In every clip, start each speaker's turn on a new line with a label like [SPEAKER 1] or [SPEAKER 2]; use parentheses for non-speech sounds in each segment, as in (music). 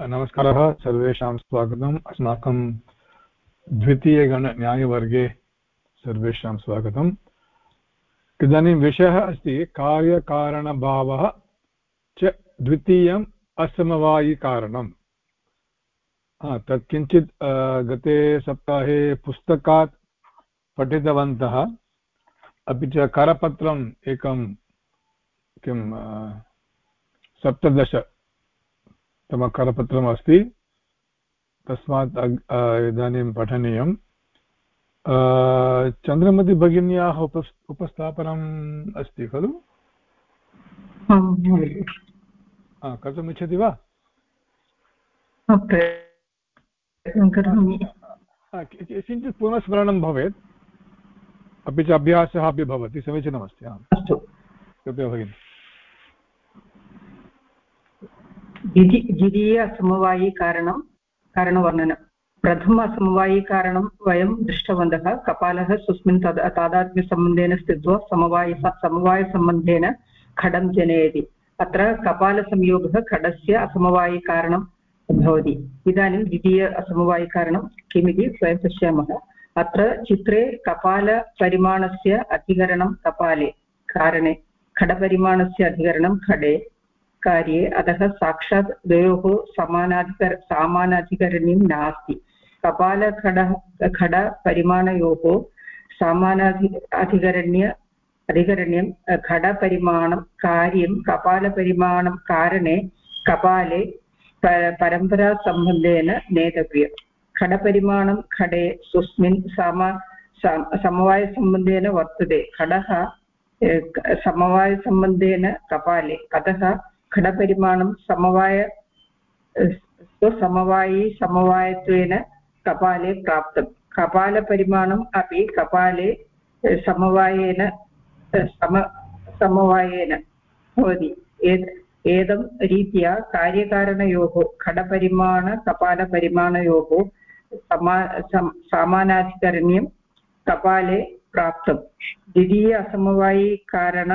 [SPEAKER 1] नमस्कारः, सर्वेषां स्वागतम्। अस्माकं द्वितीयगणन्यायवर्गे सर्वेषां स्वागतम्। इदानीं विषयः अस्ति, कार्यकारणभावः च द्वितीयम् असमवायिकारणम्। तत् किञ्चित् गते सप्ताहे पुस्तकात् पठितवन्तः। अपि च करपत्रम् एकं, किं सप्तदश तमकरपत्रम् अस्ति तस्मात् इदानीं पठनीयं चन्द्रमति भगिन्याः उप उपस्थापनम् अस्ति खलु? कर्तुमिच्छति वा? किञ्चित् पुनस्मरणं भवेत्। अपि च अभ्यासः अपि भवति समीचीनमस्ति अस्तु। कृपया भगिनि।
[SPEAKER 2] द्वितीय असमवायिकारणं कारणवर्णनं। प्रथम असमवायिकारणं वयं दृष्टवन्तः, कपालः स्वस्मिन् तद्, तादात्म्यसम्बन्धेन स्थित्वा समवाय समवायसम्बन्धेन खडं जनयति। अत्र कपालसंयोगः खडस्य असमवायिकारणं भवति। इदानीं द्वितीय असमवायिकारणं किमिति वयं पश्यामः। अत्र चित्रे कपालपरिमाणस्य अधिकरणं कपाले, कारणे, खडपरिमाणस्य अधिकरणं खडे। कार्ये अतः साक्षात् द्वयोः समानाधिकर, सामानाधिकरण्यं नास्ति। कपालखडः, खडपरिमाणयोः समानाधि, अधिकरण्य, अधिकरण्यं, खडपरिमाणं कार्यं कपालपरिमाणं कारणे कपाले परम्परासम्बन्धेन नेतव्यं। खडपरिमाणं खडे स्वस्मिन् सम समवायसम्बन्धेन वर्तते। खडः समवायसम्बन्धेन कपाले। अतः खडपरिमाणं समवाय स्वसमवायी समवायत्वेन कपाले प्राप्तं कपालपरिमाणम् अपि कपाले समवायेन सम समवायेन भवति एदं रीत्या कार्यकारणयोः खडपरिमाण कपालपरिमाणयोः समा समानाधिकरण्यं कपाले प्राप्तं द्वितीय असमवायिकारण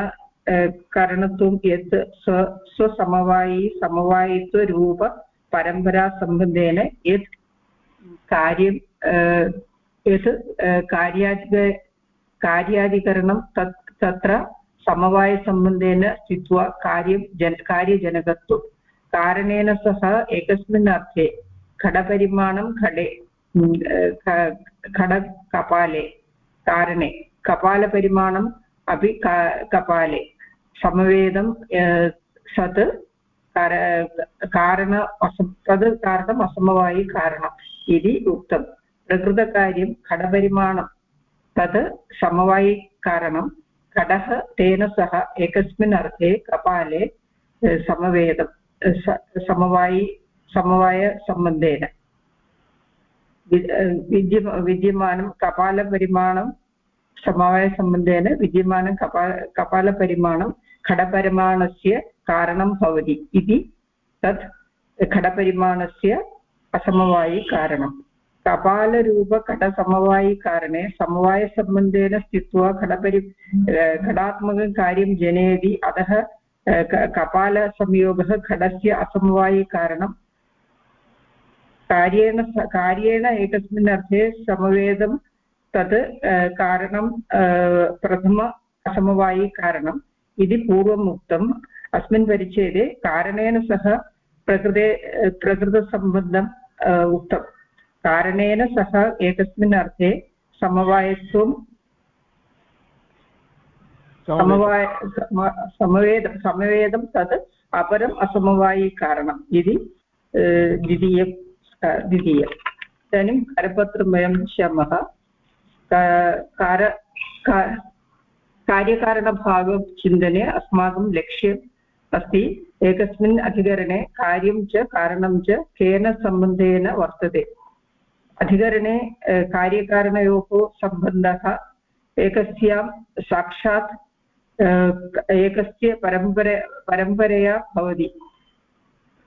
[SPEAKER 2] करणत्वं यत् स्व स्वसमवायी समवायित्वरूप यत् कार्यं यत् कार्याधिक कार्याधिकरणं तत् तत्र समवायसम्बन्धेन स्थित्वा कार्यं जन कार्यजनकत्वं कारणेन सह एकस्मिन् अर्थे खडपरिमाणं खडे खडकपाले कारणे कपालपरिमाणम् अपि कपाले समवेदं सत् कारण तद् कारणम् असमवायिकारणम् इति उक्तं प्रकृतकार्यं खडपरिमाणं तत् समवायिकारणं खडः तेन सह एकस्मिन् अर्थे कपाले समवेदं समवायि समवायसम्बन्धेन विद्य विद्यमानं कपालपरिमाणं समवायसम्बन्धेन विद्यमानं कपा कपालपरिमाणं खडपरिमाणस्य कारणं भवति इति तत् खडपरिमाणस्य असमवायिकारणं कपालरूपखडसमवायिकारणे समवायसम्बन्धेन स्थित्वा खडपरि खडात्मकं कार्यं जनयति। अतः कपालसंयोगः खडस्य असमवायिकारणं कार्येण कार्येण एकस्मिन् अर्थे समवेदं तत् कारणं प्रथम असमवायिकारणम्। इति पूर्वम् उक्तम्। अस्मिन् परिच्छेदे कारणेन सह प्रकृते, प्रकृतसम्बन्धम् उक्तं कारणेन सह एकस्मिन् अर्थे समवायत्वं समवाय समवेद, समवेदं तत् अपरम् असमवायिकारणम् इति द्वितीय द्वितीय इदानीं करपत्रं वयं पश्यामः। कार कार्यकारणभावचिन्तने अस्माकं लक्ष्यम् अस्ति एकस्मिन् अधिकरणे कार्यं च कारणं च केन सम्बन्धेन वर्तते अधिकरणे कार्यकारणयोः सम्बन्धः एकस्यां साक्षात् एकस्य परम्पर परम्परया भवति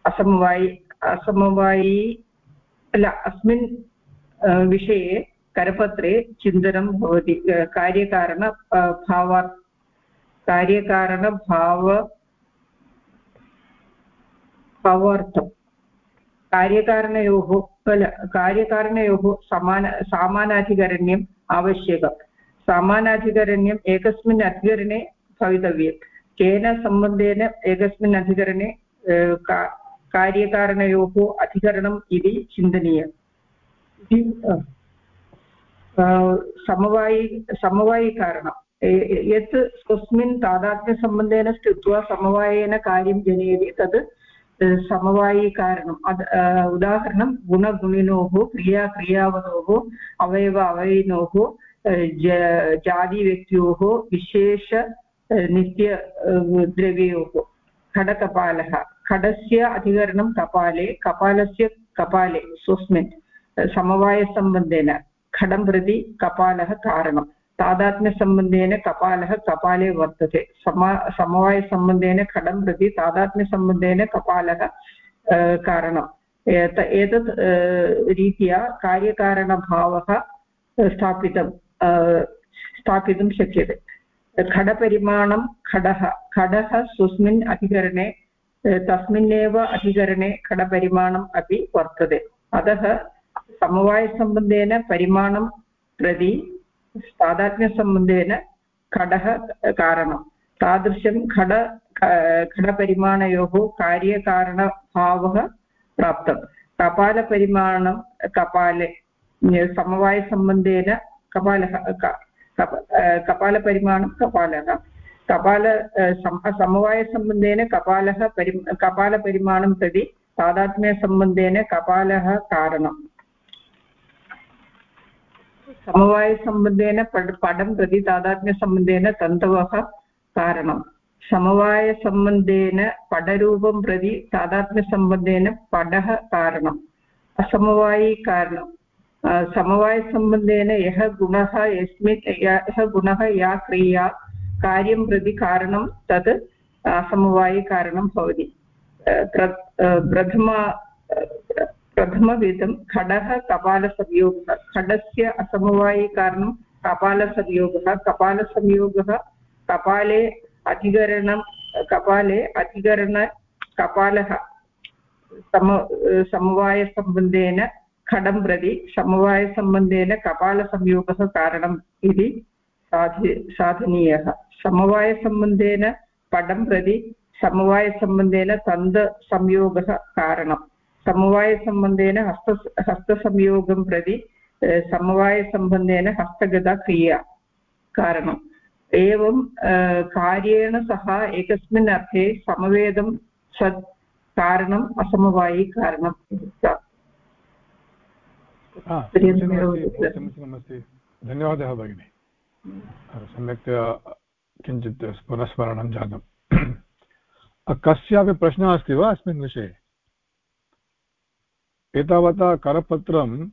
[SPEAKER 2] असमवायि असमवायी अल अस्मिन् विषये करपत्रे चिन्तनं भवति। कार्यकारण भावा कार्यकारणभाव भावार्थं। कार्यकारणयोः कार्यकारणयोः समान, सामानाधिकरण्यम् आवश्यकम्। सामानाधिकरण्यम् एकस्मिन् अधिकरणे भवितव्यं केन सम्बन्धेन एकस्मिन् अधिकरणे कार्यकारणयोः अधिकरणम् इति चिन्तनीयम्। समवायि समवायिकारणं यत् स्वस्मिन् तादात्म्यसम्बन्धेन स्थित्वा समवायेन कार्यं जनयति तद् समवायिकारणम् उदाहरणं गुणगुणिनोः क्रिया क्रियावतोः अवयव अवयिनोः जातिव्यक्त्योः विशेष नित्य द्रव्ययोः खडकपालः खडस्य अधिकरणं कपाले कपालस्य कपाले स्वस्मिन् समवायसम्बन्धेन खडं प्रति कपालः कारणं तादात्म्यसम्बन्धेन कपालः कपाले वर्तते। समा, समवायसम्बन्धेन खडं प्रति तादात्म्यसम्बन्धेन कपालः कारणम्। एतत् रीत्या कार्यकारणभावः स्थापितं स्थापितुं शक्यते। खडपरिमाणं खडः। खडः स्वस्मिन् अधिकरणे, तस्मिन्नेव अधिकरणे खडपरिमाणम् अपि वर्तते। अतः समवायसम्बन्धेन परिमाणं प्रति तादात्म्यसम्बन्धेन खडः कारणं। तादृशं खड खडपरिमाणयोः कार्यकारणभावः प्राप्तं। कपालपरिमाणं, कपाले समवायसम्बन्धेन कपालः कपालपरिमाणं कपालः। कपाल समवायसम्बन्धेन कपालः परि, कपालपरिमाणं प्रति तादात्म्यसम्बन्धेन कपालः कारणम्। समवायसम्बन्धेन पडं प्रति तादात्म्यसम्बन्धेन तन्तवः कारणं समवायसम्बन्धेन पडरूपं प्रति तादात्म्यसम्बन्धेन पडः कारणम्। असमवायिकारणं समवायसम्बन्धेन यः गुणः यस्मिन्, यः गुणः या क्रिया कार्यं प्रति कारणं तत् असमवायिकारणं भवति। प्रथम प्रथमविधं खडः कपालसंयोगः, खडस्य असमवायिकारणं कपालसंयोगः कपालसंयोगः कपाले अधिकरणं, कपाले अधिकरण कपालः सम, समवायसम्बन्धेन खडं प्रति, समवायसम्बन्धेन कपालसंयोगः कारणम् इति साधि, साधनीयः। समवायसम्बन्धेन पडं प्रति, समवायसम्बन्धेन तन्तसंयोगः कारणं समवायसम्बन्धेन हस्त हस्तसंयोगं प्रति समवायसम्बन्धेन हस्तगता क्रिया कारणम्। एवं कार्येण सह एकस्मिन् अर्थे समवेदं सत् कारणम् असमवायिकारणम्
[SPEAKER 1] समीचीनमस्ति धन्यवादः भगिनि। सम्यक्तया किञ्चित् पुनस्मरणं जातम्। (clears throat) कस्यापि प्रश्नः अस्ति वा अस्मिन् विषये? एतावता करपत्रं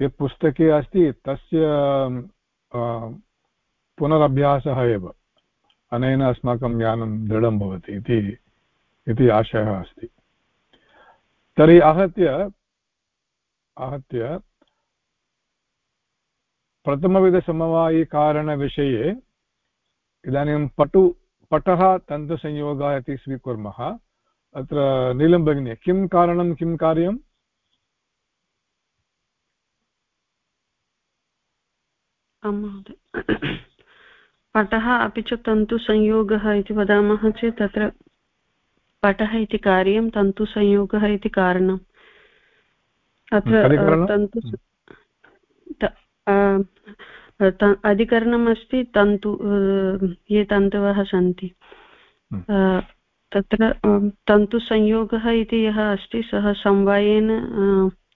[SPEAKER 1] यत् पुस्तके अस्ति, तस्य पुनरभ्यासः एव। अनेन अस्माकं ज्ञानं दृढं भवति इति इति आशयः अस्ति। तर्हि आहत्य आहत्य प्रथमविधसमवायिकारणविषये इदानीं पटु, पटः तन्तुसंयोगः इति स्वीकुर्मः। अत्र नीलं भगिनी, किं कारणं, किं कार्यम्
[SPEAKER 3] आं महोदय पटः अपि च तन्तुसंयोगः इति वदामः चेत् तत्र पटः इति कार्यं तन्तुसंयोगः इति कारणम्। अत्र तन्तु अधिकरणम् अस्ति तन्तु ये तन्तवः सन्ति। हम्म। तत्र तन्तुसंयोगः इति यः अस्ति सः समवायेन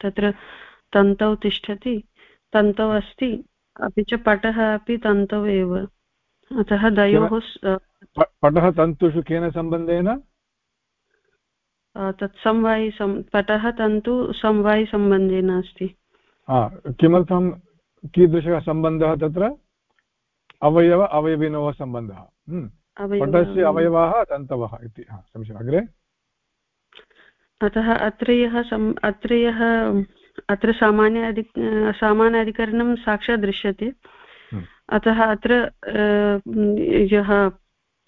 [SPEAKER 3] तत्र तन्तौ तिष्ठति। तन्तौ अस्ति अपि च पटः अपि तन्तौ एव। अतः द्वयोः
[SPEAKER 1] पटः तन्तुषु केन सम्बन्धेन?
[SPEAKER 3] तत् समवायि पटः तन्तु समवायिसम्बन्धेन अस्ति।
[SPEAKER 1] किमर्थं कीदृशः सम्बन्धः तत्र? अवयव अवयविनोः सम्बन्धः। हम्म। पटस्य अवयवाः तन्तवः इति। समीचीनम् अग्रे?
[SPEAKER 3] अतः अत्र यः अत्र यः अत्र सामान्य अधि सामान्याधिकरणं साक्षात् दृश्यते। हम्म। अतः अत्र यः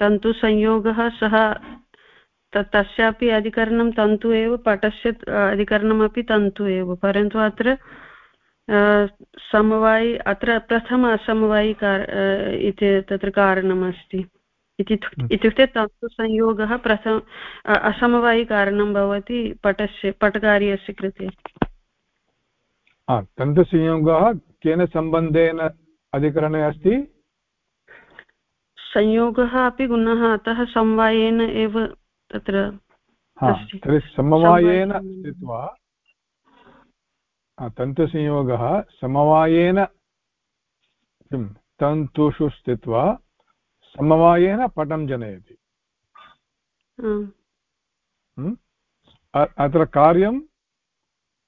[SPEAKER 3] तन्तुसंयोगः सः तस्यापि अधिकरणं तन्तु एव पटस्य अधिकरणमपि तन्तु एव। परन्तु अत्र समवायि अत्र प्रथम असमवायि इति तत्र कारणमस्ति। इत्युक्ते तन्तुसंयोगः प्रथम असमवायिकारणं भवति पटस्य पटकार्यस्य कृते।
[SPEAKER 1] तन्तुसंयोगः केन सम्बन्धेन अधिकरणे अस्ति?
[SPEAKER 3] संयोगः अपि गुणः अतः समवायेन एव तत्र
[SPEAKER 1] तर्हि समवायेन स्थित्वा तन्तुसंयोगः समवायेन किं? तन्तुषु स्थित्वा समवायेन पटं जनयति। अत्र कार्यं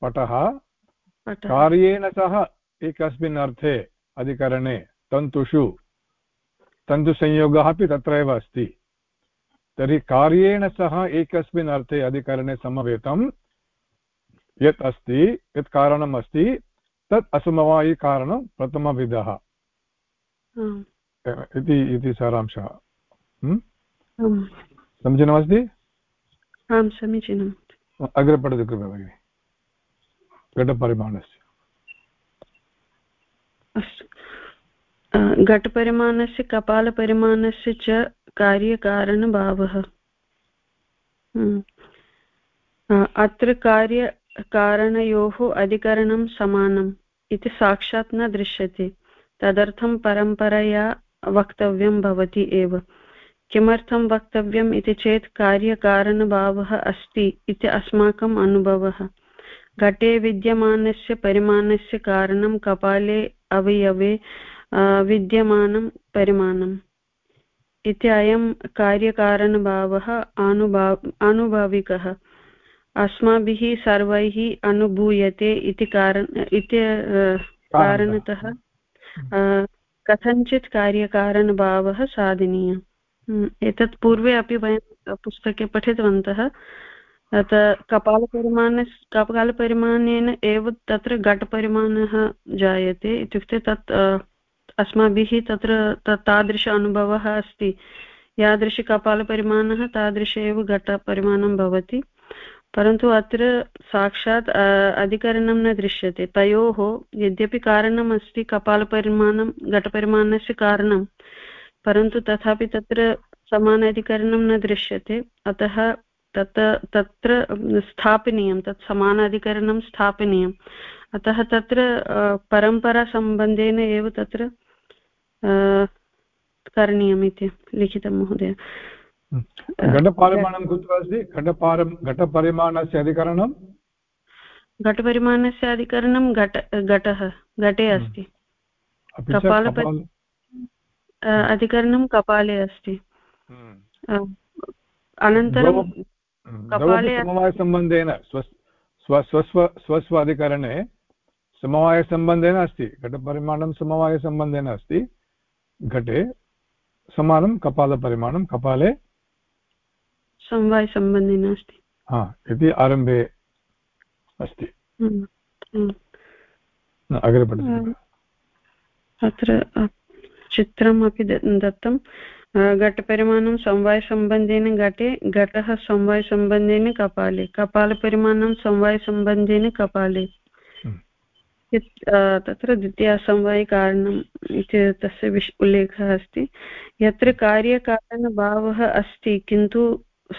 [SPEAKER 1] पटः कार्येण सह एकस्मिन् अर्थे अधिकरणे तन्तुषु तन्तुसंयोगः अपि तत्रैव अस्ति। तर्हि कार्येण सह एकस्मिन् अर्थे अधिकरणे समवेतं यत् अस्ति यत् कारणम् अस्ति तत् असमवायिकारणं प्रथमविधः। इति इति सारांशः। समीचीनमस्ति?
[SPEAKER 3] आं समीचीनम्।
[SPEAKER 1] अग्रे पठतु कृपया भगिनि। घटपरिमाणस्य
[SPEAKER 3] अस्तु घटपरिमाणस्य, कपालपरिमाणस्य च कार्यकारणभावः। अत्र कार्यकारणयोः अधिकरणं समानम् इति साक्षात् न दृश्यते। तदर्थं परम्परया वक्तव्यं भवति एव। किमर्थं वक्तव्यम् इति चेत् कार्यकारणभावः अस्ति इति अस्माकम् अनुभवः। घटे विद्यमानस्य परिमाणस्य कारणं कपाले अवयवे विद्यमानं परिमाणम् इति अयं कार्यकारणभावः अनुभाव आनुभाविकः। अस्माभिः सर्वैः अनुभूयते इति कारण इति कारणतः कथञ्चित् कार्यकारणभावः साधनीयः एतत् पूर्वे अपि वयं पुस्तके पठितवन्तः। कपालपरिमाण कपालपरिमाणेन एव तत्र घटपरिमाणः जायते। इत्युक्ते तत् अस्माभिः तत्र तादृश अनुभवः अस्ति। यादृशकपालपरिमाणः तादृश एव घटपरिमाणं भवति। परन्तु अत्र साक्षात् अधिकरणं न दृश्यते। तयोः यद्यपि कारणम् अस्ति, कपालपरिमाणं, घटपरिमाणस्य कारणं, परन्तु तथापि तत्र समानाधिकरणं न दृश्यते। अतः तत् तत्र स्थापनीयं तत् समानाधिकरणं स्थापनीयम्। अतः तत्र परम्परासम्बन्धेन एव तत्र करणीयमिति लिखितं महोदय।
[SPEAKER 1] घटपरिमाणं कुत्र अस्ति? घटपारं घटपरिमाणस्य अधिकरणं?
[SPEAKER 3] घटपरिमाणस्य अधिकरणं घट घटः घटे। अस्ति। कपाल अधिकरणं कपाले अस्ति। अनन्तरं
[SPEAKER 1] समवायसम्बन्धेन स्व स्वस्व स्वस्व अधिकरणे समवायसम्बन्धेन अस्ति घटपरिमाणं समवायसम्बन्धेन अस्ति घटे समानं कपालपरिमाणं कपाले
[SPEAKER 3] समवायसम्बन्धिन अस्ति।
[SPEAKER 1] हा इति आरम्भे अस्ति।
[SPEAKER 3] हम्म, हम्म।
[SPEAKER 1] अग्रे पठतु।
[SPEAKER 3] अत्र चित्रमपि दत्तं। घटपरिमाणं समवायसम्बन्धेन घटे घटः समवायसम्बन्धेन कपाले कपालपरिमाणं समवायसम्बन्धेन कपाले तत्र द्वितीयासमवायिकारणम् इति तस्य विश् उल्लेखः अस्ति यत्र कार्यकारणभावः अस्ति किन्तु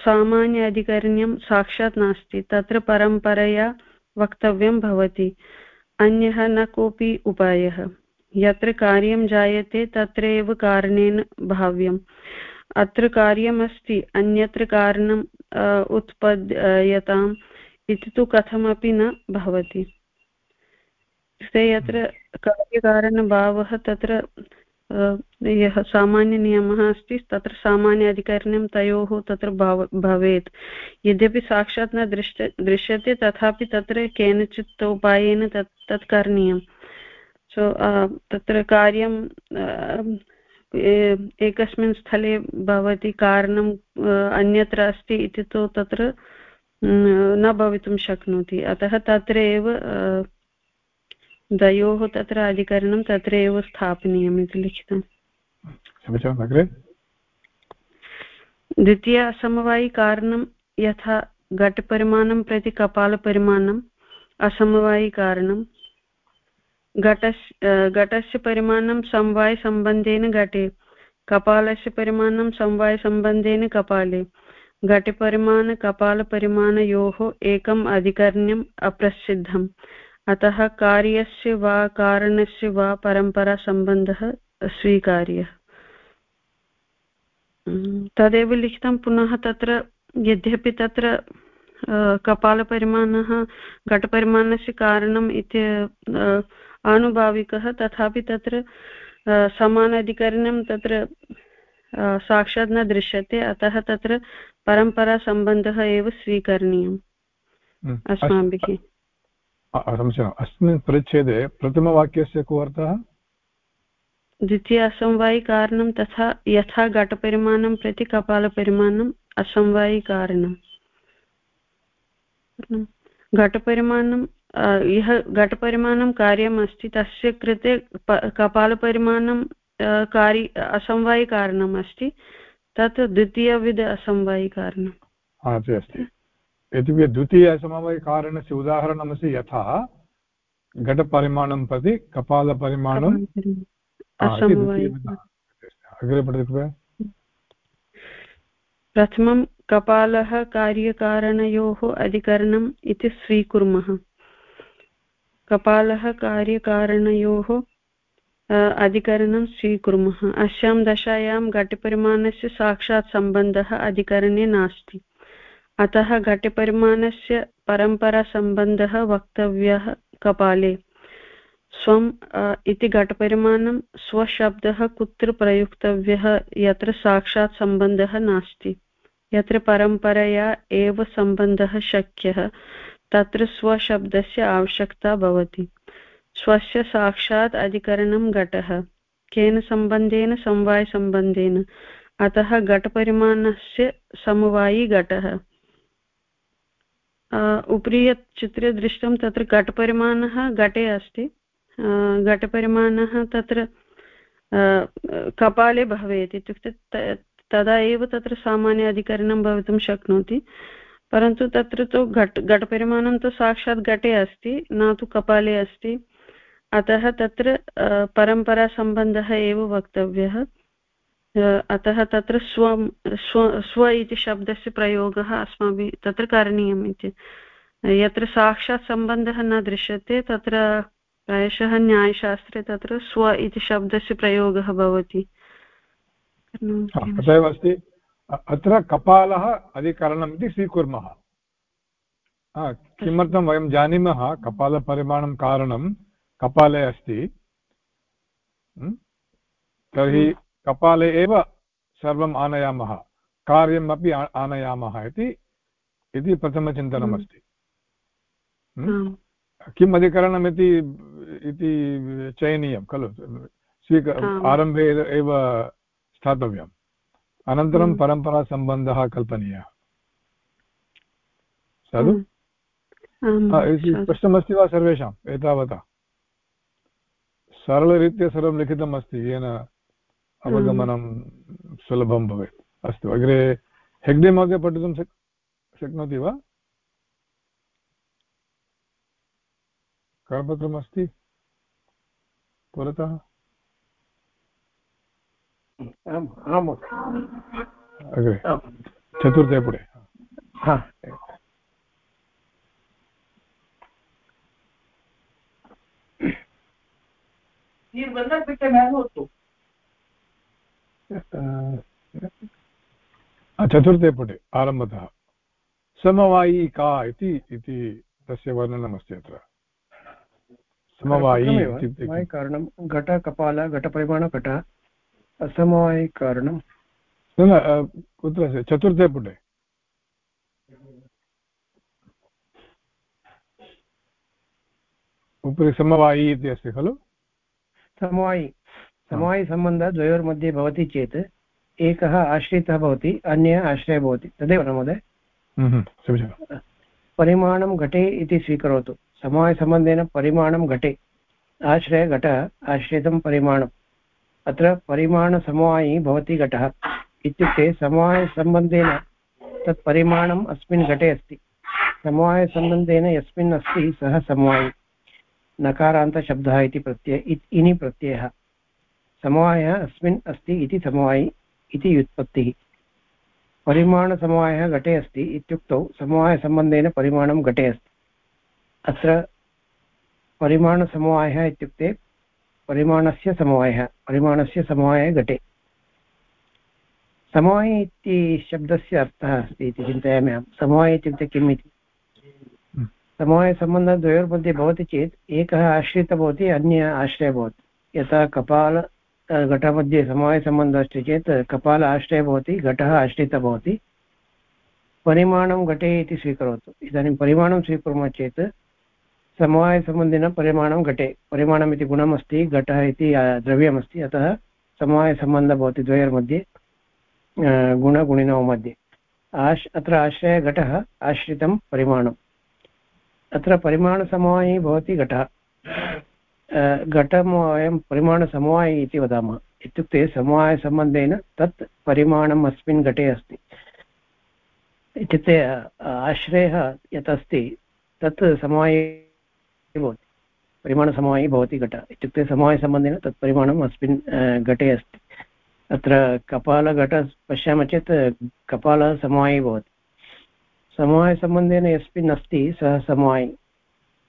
[SPEAKER 3] सामान्य अधिकरण्यं साक्षात् नास्ति तत्र परम्परया वक्तव्यं भवति अन्यः न कोऽपि उपायः यत्र कार्यं जायते तत्र एव कारणेन भाव्यम्। अत्र कार्यमस्ति, अन्यत्र कारणम् उत्पद्यताम् इति तु कथमपि न भवति। ते यत्र कार्यकारणभावः तत्र यः सामान्यनियमः अस्ति, तत्र सामान्य अधिकरणं तयोः तत्र भव, भवेत्। यद्यपि साक्षात् न दृश्य दृश्यते, तथापि तत्र केनचित् उपायेन तत् तत् करणीयं सो तत्र कार्यं एकस्मिन् स्थले भवति कारणम् अन्यत्र अस्ति इति तु तत्र न भवितुं शक्नोति। अतः तत्र एव द्वयोः तत्र अधिकरणं तत्र एव स्थापनीयम् इति लिखितम्।
[SPEAKER 1] समीचीनम् अग्रे?
[SPEAKER 3] यथा घटपरिमाणं प्रति कपालपरिमाणम् असमवायिकारणं घटस्य घटस्य परिमाणं समवायसम्बन्धेन घटे। कपालस्य परिमाणं समवायसम्बन्धेन कपाले। घटपरिमाणकपालपरिमाणयोः एकम् अधिकरण्यम् अप्रसिद्धम्। अतः कार्यस्य वा कारणस्य वा परम्परासम्बन्धः स्वीकार्यः तदेव लिखितं पुनः तत्र, यद्यपि तत्र कपालपरिमाणः, घटपरिमाणस्य कारणम् इति आनुभाविकः तथापि तत्र समानाधिकरणं तत्र साक्षात् न दृश्यते अतः तत्र परम्परासम्बन्धः एव स्वीकरणीयम्। अस्माभिः।
[SPEAKER 1] समीचीनम्। अस्मिन् परिच्छेदे प्रथमवाक्यस्य को अर्थः?
[SPEAKER 3] द्वितीयसमवायिकारणं तथा यथा घटपरिमाणं प्रति कपालपरिमाणम् असमवायिकारणम् घटपरिमाणं यः घटपरिमाणं कार्यम् अस्ति तस्य कृते कपालपरिमाणं कार्य असमवायिकारणम् अस्ति तत् द्वितीयविध असमवायिकारणम्
[SPEAKER 1] अस्ति अस्ति इत्युक्ते द्वितीय असमवायिकारणस्य उदाहरणमस्ति यथा घटपरिमाणं प्रति कपालपरिमाणं अग्रे पठति
[SPEAKER 3] प्रथमं कपालः कार्यकारणयोः अधिकरणम् इति स्वीकुर्मः कपालः कार्यकारणयोः अधिकरणं स्वीकुर्मः। अस्यां दशायां घटपरिमाणस्य साक्षात् सम्बन्धः अधिकरणे नास्ति। अतः घटपरिमाणस्य परम्परासम्बन्धः वक्तव्यः कपाले। स्वम् इति घटपरिमाणं स्वशब्दः कुत्र प्रयुक्तव्यः यत्र साक्षात् सम्बन्धः नास्ति। यत्र परम्परया एव सम्बन्धः शक्यः। तत्र स्वशब्दस्य आवश्यकता भवति। स्वस्य साक्षात् अधिकरणं घटः। केन सम्बन्धेन? समवायसम्बन्धेन। अतः घटपरिमाणस्य समवायी घटः। उपरि यत् चित्रे दृष्टं तत्र घटपरिमाणः घटे अस्ति। घटपरिमाणः तत्र कपाले भवेत् इत्युक्ते तदा एव तत्र सामान्य अधिकरणं भवितुं शक्नोति। परन्तु तत्र तु घट, घटपरिमाणं तु साक्षात् घटे अस्ति, न तु कपाले अस्ति। अतः तत्र परम्परासम्बन्धः एव वक्तव्यः। अतः तत्र स्वं, स्व स्व इति शब्दस्य प्रयोगः अस्माभिः तत्र करणीयम् इति। यत्र साक्षात् सम्बन्धः न दृश्यते, तत्र प्रायशः न्यायशास्त्रे तत्र स्व इति शब्दस्य प्रयोगः भवति।
[SPEAKER 1] तथैव अस्ति। अत्र कपालः अधिकरणम् इति स्वीकुर्मः। किमर्थं वयं जानीमः कपालपरिमाणं कारणं? कपाले अस्ति। तर्हि कपाले एव सर्वम् आनयामः कार्यमपि आनयामः इति इति प्रथमचिन्तनमस्ति। किम् अधिकरणम् इति इति चयनीयं खलु? स्वीक आरम्भे एव स्थातव्यम्। अनन्तरं परम्परासम्बन्धः कल्पनीयः। खलु स्पष्टमस्ति वा सर्वेषाम् एतावता? सरलरीत्या सर्वं लिखितम् अस्ति येन अवगमनं सुलभं भवेत्। अस्तु अग्रे हेग्डे महोदय पठितुं शक् शक्नोति वा? करपत्रमस्ति पुरतः? अग्रे चतुर्थे पुटे चतुर्थे पुटे आरम्भतः समवायी का इति इति तस्य वर्णनमस्ति अत्र समवायी
[SPEAKER 4] कारणं घटकपाल घटपरिमाण घट असमवायिकारणं
[SPEAKER 1] न कुत्र अस्ति? चतुर्थे पुटे। उपरि समवायी इति अस्ति खलु?
[SPEAKER 4] समवायि। समवायिसम्बन्धः द्वयोर्मध्ये भवति चेत् एकः आश्रितः भवति अन्यः आश्रयः भवति। तदेव न महोदय?
[SPEAKER 1] हम्म,
[SPEAKER 4] परिमाणं घटे इति स्वीकरोतु। समवायसम्बन्धेन परिमाणं घटे। आश्रय घटः आश्रितं परिमाणम्। अत्र परिमाणसमवायी भवति घटः इत्युक्ते समवायसम्बन्धेन तत् परिमाणम् अस्मिन् घटे अस्ति। समवायसम्बन्धेन यस्मिन् अस्ति सः समवायि। नकारान्तशब्दः इति प्रत्यय इनि प्रत्ययः। समवायः अस्मिन् अस्ति इति समवायि, इति व्युत्पत्तिः। परिमाणसमवायः घटे अस्ति इत्युक्तौ समवायसम्बन्धेन परिमाणं घटे अस्ति। अत्र परिमाणसमवायः इत्युक्ते परिमाणस्य समवायः परिमाणस्य समवायः घटे। समवाय इति शब्दस्य अर्थः अस्ति इति चिन्तयामि अहं। समवाय इत्युक्ते किम् इति? हम्म। समवायसम्बन्धद्वयोर्मध्ये भवति चेत् एकः आश्रितः भवति अन्य आश्रयः भवति। यथा कपाल घटमध्ये समवायसम्बन्धः अस्ति चेत् कपाल आश्रयः भवति घटः आश्रितः भवति। परिमाणं घटे इति स्वीकरोतु। इदानीं परिमाणं स्वीकुर्मः चेत् समवायसम्बन्धिन परिमाणं घटे। परिमाणम् इति गुणमस्ति, घटः इति द्रव्यमस्ति। अतः समवायसम्बन्धः भवति द्वयोर्मध्ये गुणगुणिनौ मध्ये। आश्, अत्र आश्रयघटः आश्रितं परिमाणम्। अत्र परिमाणसमवायी भवति घटः। घटं वयं परिमाणसमवायी इति वदामः। इत्युक्ते समवायसम्बन्धेन तत् परिमाणम् अस्मिन् घटे अस्ति। इत्युक्ते आश्रयः यत् अस्ति, तत् समवायी भवति परिमाणसमवायी भवति घट। इत्युक्ते समवायसम्बन्धेन तत् परिमाणम् अस्मिन् घटे अस्ति। अत्र कपालघट पश्यामः चेत् कपालः समवायी भवति। समवायसम्बन्धेन यस्मिन् अस्ति, सः समवायि।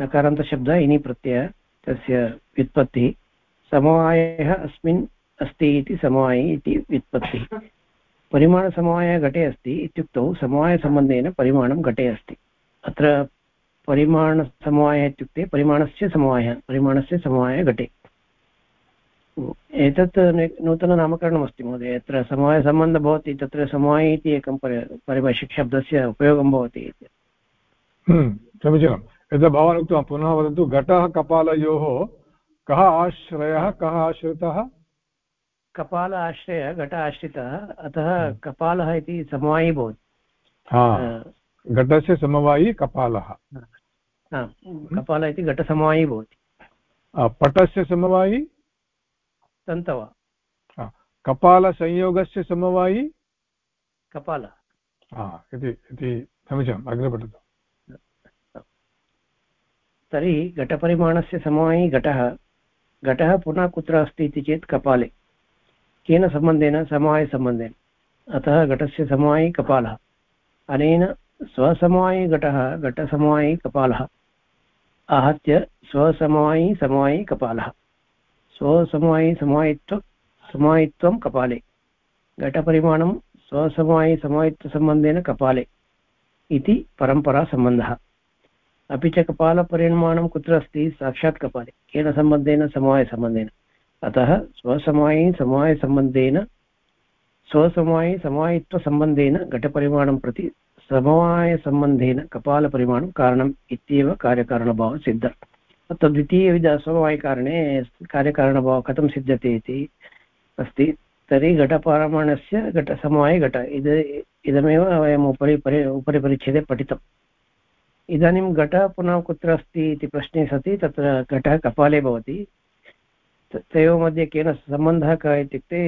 [SPEAKER 4] नकारान्तशब्दः इनि प्रत्ययः, तस्य व्युत्पत्तिः। समवायः अस्मिन् अस्ति इति समवायि इति व्युत्पत्तिः। परिमाणसमवायः घटे अस्ति इत्युक्तौ समवायसम्बन्धेन परिमाणं घटे अस्ति। अत्र परिमाणसमवायः इत्युक्ते परिमाणस्य समवायः परिमाणस्य समवायः घटे। एतत् नूतननामकरणमस्ति महोदय यत्र समवायसम्बन्धः भवति तत्र समवाय इति एकं परिभाषिकशब्दस्य उपयोगं भवति इति।
[SPEAKER 1] हम्म, समीचीनं। यदा भवान् उक्तवान् पुनः वदतु घटः कपालयोः कः आश्रयः कः आश्रितः?
[SPEAKER 4] कपाल आश्रयः घट आश्रितः अतः हम्म। कपालः इति समवायी
[SPEAKER 1] भवति। घटस्य समवायी कपालः।
[SPEAKER 4] कपालः इति घटसमवायी भवति.
[SPEAKER 1] पटस्य समवायी?
[SPEAKER 4] तन्तव.
[SPEAKER 1] कपालसंयोगस्य समवायी?
[SPEAKER 4] कपाल.
[SPEAKER 1] इति समीचीनम् अग्रे पठतु
[SPEAKER 4] तर्हि घटपरिमाणस्य समवायी घटः घटः पुनः कुत्र अस्ति इति चेत् कपाले. केन सम्बन्धेन? समवायसम्बन्धेन अतः घटस्य समवायी कपालः. अनेन स्वसमवायी घटः घटसमवायी कपालः. आहत्य स्वसमवायी समवायी कपालः। स्वसमवायि समवायित्व, समवायित्वं कपाले। घटपरिमाणं स्वसमवायि समवायित्वसम्बन्धेन कपाले इति परम्परासम्बन्धः अपि च कपालपरिमाणं कुत्र अस्ति साक्षात् कपाले केन सम्बन्धेन समवायसम्बन्धेन अतः स्वसमवायि समवायसम्बन्धेन स्वसमवायि समवायित्वसम्बन्धेन घटपरिमाणं प्रति समवायसम्बन्धेन कपालपरिमाणं कारणम् इत्येव कार्यकारणभावः सिद्धः तत्र द्वितीयविध असमवायिकारणे कार्यकारणभावः कथं सिद्ध्यते इति अस्ति तर्हि घटपरमाणस्य घट इद इदमेव वयम् उपरि परि उपरि परिच्छेदे पठितम् इदानीं घटः पुनः कुत्र अस्ति इति प्रश्ने सति तत्र घटः कपाले भवति तयोः मध्ये केन सम्बन्धः कः इत्युक्ते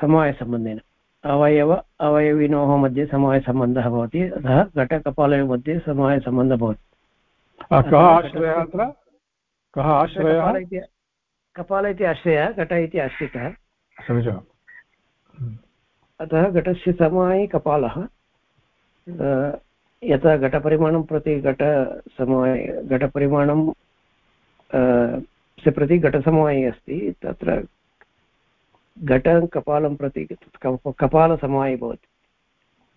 [SPEAKER 4] समवायसम्बन्धेन अवयव अवयविनोः मध्ये समवायसम्बन्धः भवति अतः घटकपालयोः मध्ये समवायसम्बन्धः भवति।
[SPEAKER 1] कः आश्रयः अत्र? कः आश्रयः?
[SPEAKER 4] कपाल इति आश्रयः घट इति आश्रितः। अतः घटस्य समवायि कपालः यथा घटपरिमाणं प्रति घटसमवाय घटपरिमाणं से प्रति घटसमवायि अस्ति तत्र घटकपालं प्रति कपालसमवायि भवति।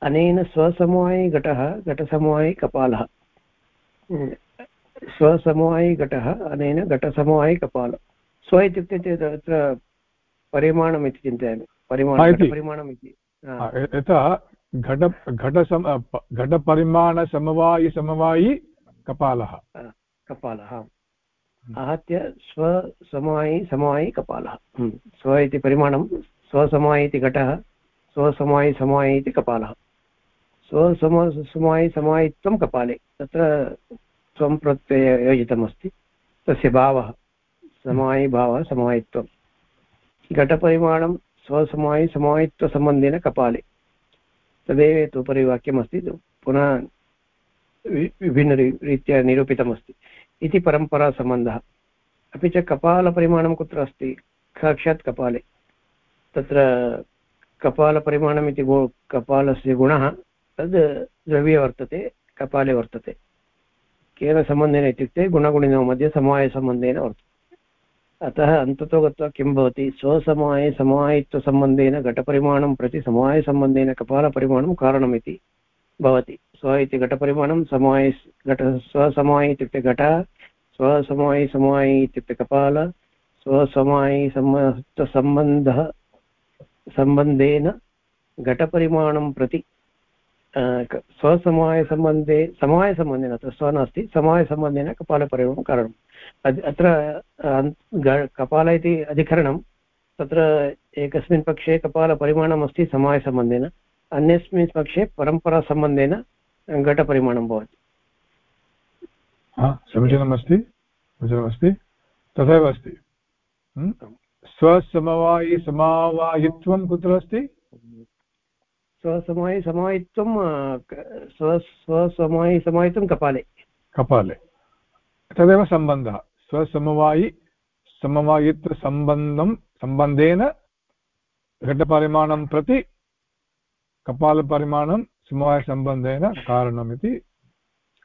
[SPEAKER 4] अनेन स्वसमवायि घटः घटसमवायि कपालः। स्वसमवायि घटः अनेन घटसमवायिकपाल स्व इत्युक्ते तत्र परिमाणम् इति चिन्तयामि। परिमाणम् इति।
[SPEAKER 1] यथा घट घटसम घटपरिमाणसमवायिसमवायि कपालः।
[SPEAKER 4] कपालः आहत्य स्वसमवायि, समवायि कपालः। हम्म। स्व इति परिमाणं, स्वसमवायि इति घटः, स्वसमवायि, समवायि इति कपालः। स्वसम, समवायि, समवायित्वं कपाले। तत्र त्वं प्रत्यय योजितमस्ति। तस्य भावः समवायिभावः समवायित्वं। घटपरिमाणं स्वसमवायि, समवायित्वसम्बन्धेन कपाले। तदेव उपरि वाक्यमस्ति पुनः विभिन्नरीत्या निरूपितमस्ति। इति परम्परासम्बन्धः अपि च कपालपरिमाणं कुत्र अस्ति? साक्षात् कपाले। तत्र कपालपरिमाणम् इति गो, कपालस्य गुणः तद् द्रव्ये वर्तते, कपाले वर्तते। केन सम्बन्धेन इत्युक्ते गुणगुणिनौ मध्ये समवायसम्बन्धेन वर्तते। अतः अन्ततो गत्वा किं भवति? स्वसमवाये समवायित्वसम्बन्धेन घटपरिमाणं प्रति समवायसम्बन्धेन कपालपरिमाणं कारणमिति भवति। स्व इति घटपरिमाणं, समवाय घट स्वसमवायि इत्युक्ते घट, स्वसमवायि, समवायि इत्युक्ते कपाल, स्वसमवायि सम्बन्धः सम्बन्धेन घटपरिमाणं प्रति स्वसमवायसम्बन्धे समवायसम्बन्धेन अत्र स्व नास्ति समवायसम्बन्धेन कपालपरिमाणं कारणम्। अत्र कपाल इति अधिकरणं, तत्र एकस्मिन् पक्षे कपालपरिमाणम् अस्ति समवायसम्बन्धेन अन्यस्मिन् पक्षे परम्परासम्बन्धेन घटपरिमाणं भवति।
[SPEAKER 1] समीचीनमस्ति? समीचीनमस्ति? तथैव अस्ति। स्वसमवायि समावायित्वं कुत्र अस्ति?
[SPEAKER 4] स्वसमवायि समायित्वं स्व स्वसमवायि समायित्वं कपाले।
[SPEAKER 1] कपाले। तदेव सम्बन्धः। स्वसमवायि समवायित्वसम्बन्धं सम्बन्धेन घटपरिमाणं प्रति कपालपरिमाणं समवायसम्बन्धेन कारणमिति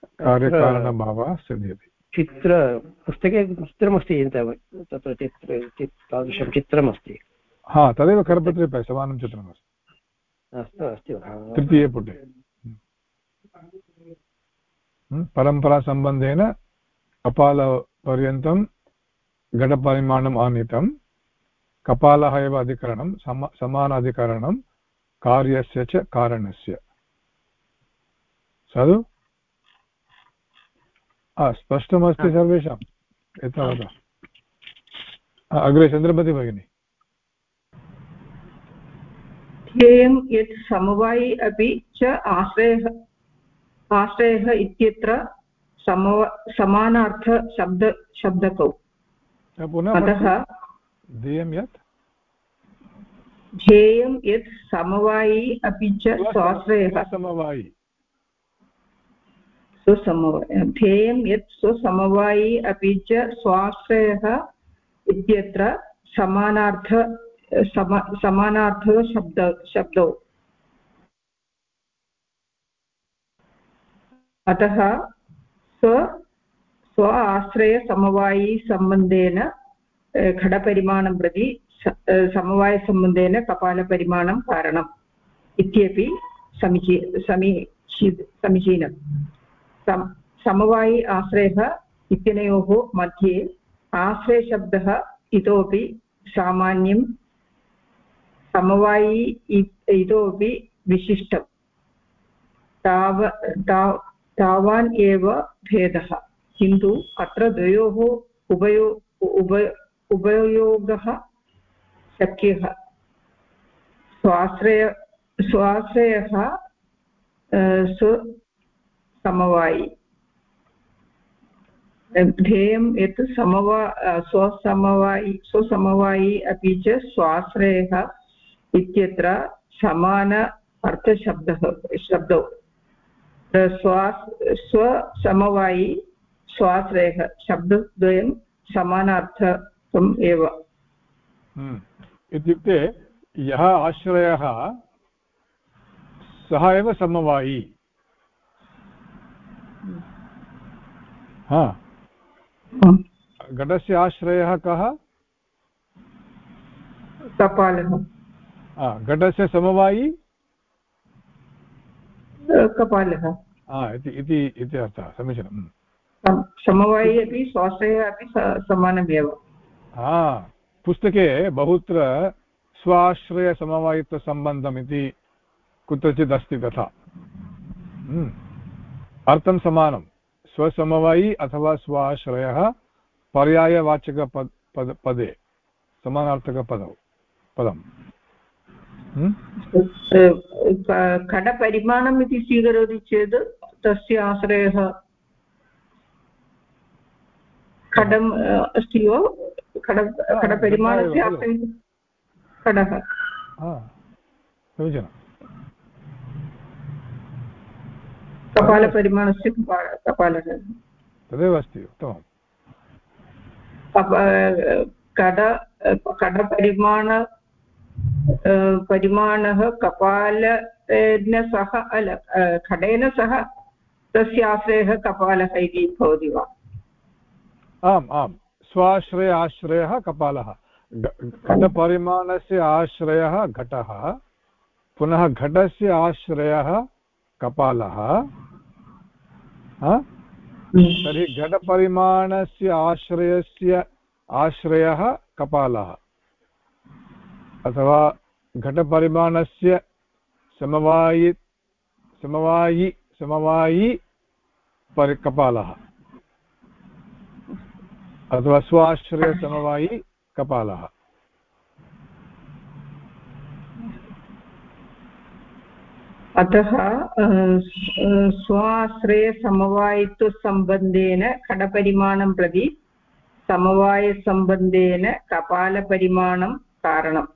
[SPEAKER 1] कार्यकारणभावः सिद्ध्यति।
[SPEAKER 4] चित्र पुस्तके चित्रमस्ति तत्र चित्र तादृशं चित्रमस्ति।
[SPEAKER 1] हा तदेव करपत्रे समानं चित्रमस्ति।
[SPEAKER 4] अस्तु अस्ति।
[SPEAKER 1] तृतीये पुटे। परम्परासम्बन्धेन कपालपर्यन्तं घटपरिमाणम् आनीतं कपालः एव अधिकरणं सम समान अधिकरणं कार्यस्य च कारणस्य। साधु? स्पष्टमस्ति सर्वेषाम् एतावता अग्रे चन्द्रपति भगिनी।
[SPEAKER 2] ध्येयं यत् समवायि अपि च आश्रयः आश्रयः इत्यत्र समव समानार्थशब्द शब्दकौ। अतः
[SPEAKER 1] ध्येयं यत्?
[SPEAKER 2] ध्येयं यत् समवायि अपि च स्वाश्रयः।
[SPEAKER 1] समवायि
[SPEAKER 2] स्वसमवायि। ध्येयं यत् स्वसमवायि अपि च स्वाश्रयः इत्यत्र समानार्थ, सम, समानार्थः शब्द अतः स्व स्व आश्रयसमवायिसम्बन्धेन घटपरिमाणं प्रति समवायसम्बन्धेन कपालपरिमाणं कारणम् इत्यपि समीची समीची समीचीनं सम, समवायि आश्रयः इत्यनयोः मध्ये आश्रयशब्दः इतोपि सामान्यं, समवायी इतोपि विशिष्टं। ताव तावान् एव भेदः। किन्तु अत्र द्वयोः उभयो उभ उपयोगः शक्यः। स्वाश्रय, स्वाश्रयः स्वसमवायि ध्येयं यत् समवा स्वसमवायि स्वसमवायि अपि च स्वाश्रयः इत्यत्र समान अर्थशब्दः, शब्दौ। स्वास्, स्वसमवायि, स्वाश्रयः, शब्दद्वयं एव।
[SPEAKER 1] हम्म। इत्युक्ते यः आश्रयः सः एव समवायी। हा। घटस्य आश्रयः कः?
[SPEAKER 2] कपालः।
[SPEAKER 1] घटस्य समवायी?
[SPEAKER 2] कपालः।
[SPEAKER 1] इति इति अर्थः समीचीनं।
[SPEAKER 2] समवायी अपि स्वाश्रयः अपि समानमेव।
[SPEAKER 1] हा पुस्तके बहुत्र स्वाश्रयसमवायित्वसम्बन्धम् इति कुत्रचित् अस्ति तथा अर्थं समानं स्वसमवायी अथवा स्वाश्रयः पर्यायवाचकपद पद पदे समानार्थकपदौ पदम्।
[SPEAKER 2] खडपरिमाणम् इति स्वीकरोति चेत् तस्य आश्रयः खडम् अस्ति वा? खड खडपरिमाणस्य आश्रयः खडः
[SPEAKER 1] समीचीनं
[SPEAKER 2] कपालपरिमाणस्य कपालः।
[SPEAKER 1] तदेव अस्ति उत्तमं
[SPEAKER 2] कड कडपरिमाण परिमाणः कपालेन सह अल खडेन सह तस्य आश्रयः कपालः इति भवति वा?
[SPEAKER 1] आम् आम्। स्वाश्रय आश्रयः कपालः। घटपरिमाणस्य आश्रयः घटः पुनः घटस्य आश्रयः कपालः। तर्हि घटपरिमाणस्य आश्रयस्य आश्रयः कपालः। अथवा घटपरिमाणस्य समवायि समवायि समवायि परि कपालः। अथवा स्वाश्रयसमवायि कपालः।
[SPEAKER 2] अतः स्वाश्रयसमवायित्वसम्बन्धेन खडपरिमाणं प्रति समवायसम्बन्धेन कपालपरिमाणं कारणम्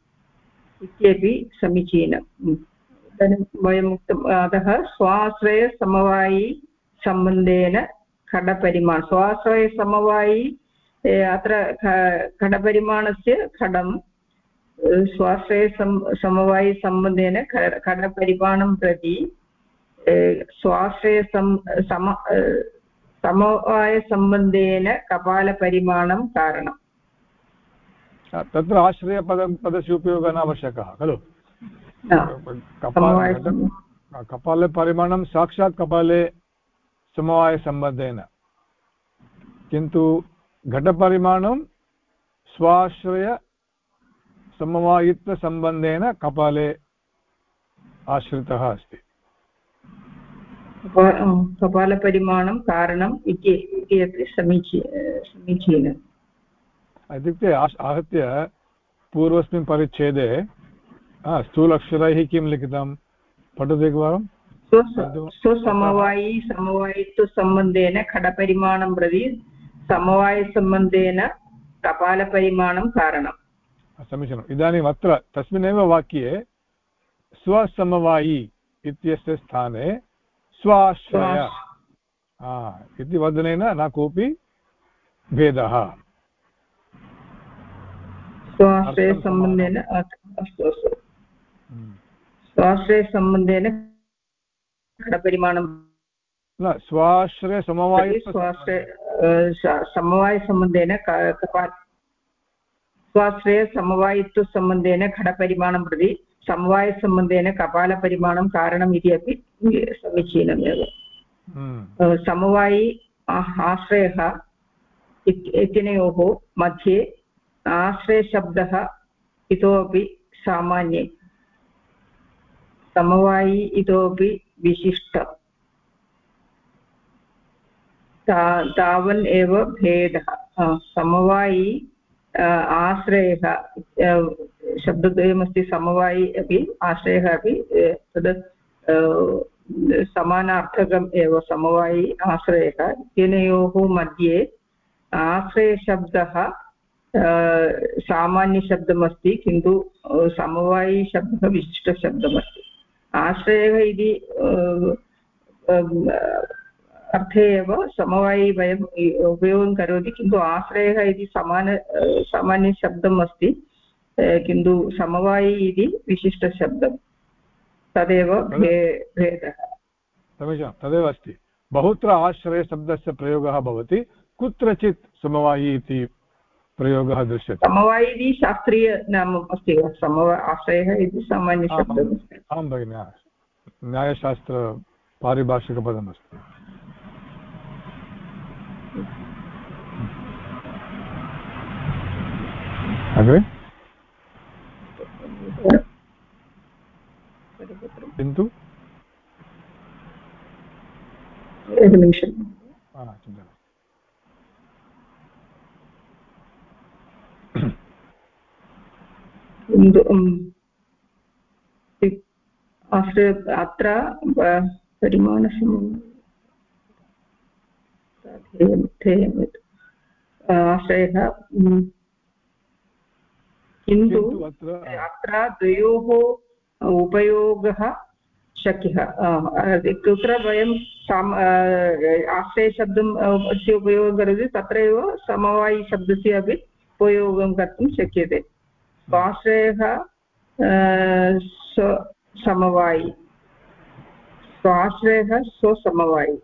[SPEAKER 2] इत्यपि समीचीनम् इदानीं वयम् उक्तम् अतः स्वाश्रयसमवायि सम्बन्धेन खडपरिमाण, स्वाश्रयसमवायि अत्र खडपरिमाणस्य खडं स्वाश्रय समवायिसम्बन्धेन खडपरिमाणं प्रति स्वाश्रय सम समवायसम्बन्धेन कपालपरिमाणं कारणम्
[SPEAKER 1] तत्र आश्रयपदं पदस्य उपयोगः न आवश्यकः खलु कपालपरिमाणं साक्षात् कपाले समवायसम्बन्धेन किन्तु घटपरिमाणं स्वाश्रय समवायित्वसम्बन्धेन कपाले आश्रितः अस्ति।
[SPEAKER 2] कपालपरिमाणं कारणम् इति अपि समीची समीचीनम्
[SPEAKER 1] इत्युक्ते आहत्य पूर्वस्मिन् परिच्छेदे स्थूलक्षरैः किं लिखितं? पठतु एकवारं।
[SPEAKER 2] स्वसमवायी समवायित्वसम्बन्धेन खडपरिमाणं प्रति समवायसम्बन्धेन कपालपरिमाणं कारणम्।
[SPEAKER 1] समीचीनम्। इदानीम् अत्र तस्मिन्नेव वाक्ये स्वसमवायी इत्यस्य स्थाने स्वाश्रय। इति वदनेन न कोऽपि भेदः।
[SPEAKER 2] स्वाश्रयसम्बन्धेन हम्म। स्वाश्रयसम्बन्धेन खडपरिमाणं
[SPEAKER 1] न स्वाश्रयसमवाय
[SPEAKER 2] स्वाश्रय समवायसम्बन्धेन स्वाश्रयसमवायित्वसम्बन्धेन घटपरिमाणं प्रति समवायसम्बन्धेन कपालपरिमाणं कारणम् इति अपि समीचीनमेव। समवायि आश्रयः इत्यनयोः मध्ये आश्रयशब्दः इतोपि सामान्ये समवायि इतोपि विशिष्ट तावन् एव भेदः समवायि आश्रयः शब्दद्वयमस्ति समवायि अपि आश्रयः अपि तद् समानार्थकम् एव समवायि आश्रयः तेनयोः मध्ये आश्रयशब्दः सामान्यशब्दमस्ति किन्तु समवायिशब्दः विशिष्टशब्दमस्ति आश्रयः इति अर्थे एव समवायि वयम् उपयोगं करोति किन्तु आश्रयः इति समान सामान्यशब्दम् अस्ति किन्तु समवायि इति विशिष्टशब्दं। तदेव भेदः।
[SPEAKER 1] समीचीनं तदेव अस्ति। बहुत्र आश्रयशब्दस्य प्रयोगः भवति कुत्रचित् समवायि इति प्रयोगः दृश्यते।
[SPEAKER 2] समवायि इति शास्त्रीयनाम अस्ति समवा आश्रयः इति सामान्यशब्दमस्ति।
[SPEAKER 1] आं भगिनि न्यायशास्त्र अग्रे किन्तु
[SPEAKER 2] एकनिमिषं अत्र परिमाणस्य आश्रयः किन्तु अत्र द्वयोः उपयोगः शक्यः। कुत्र वयं साम आश्रयशब्दम् अस्य उपयोगं करोति तत्रैव समवायिशब्दस्य अपि उपयोगं कर्तुं शक्यते। स्वाश्रयः स्वसमवायि स्वाश्रयः स्वसमवायि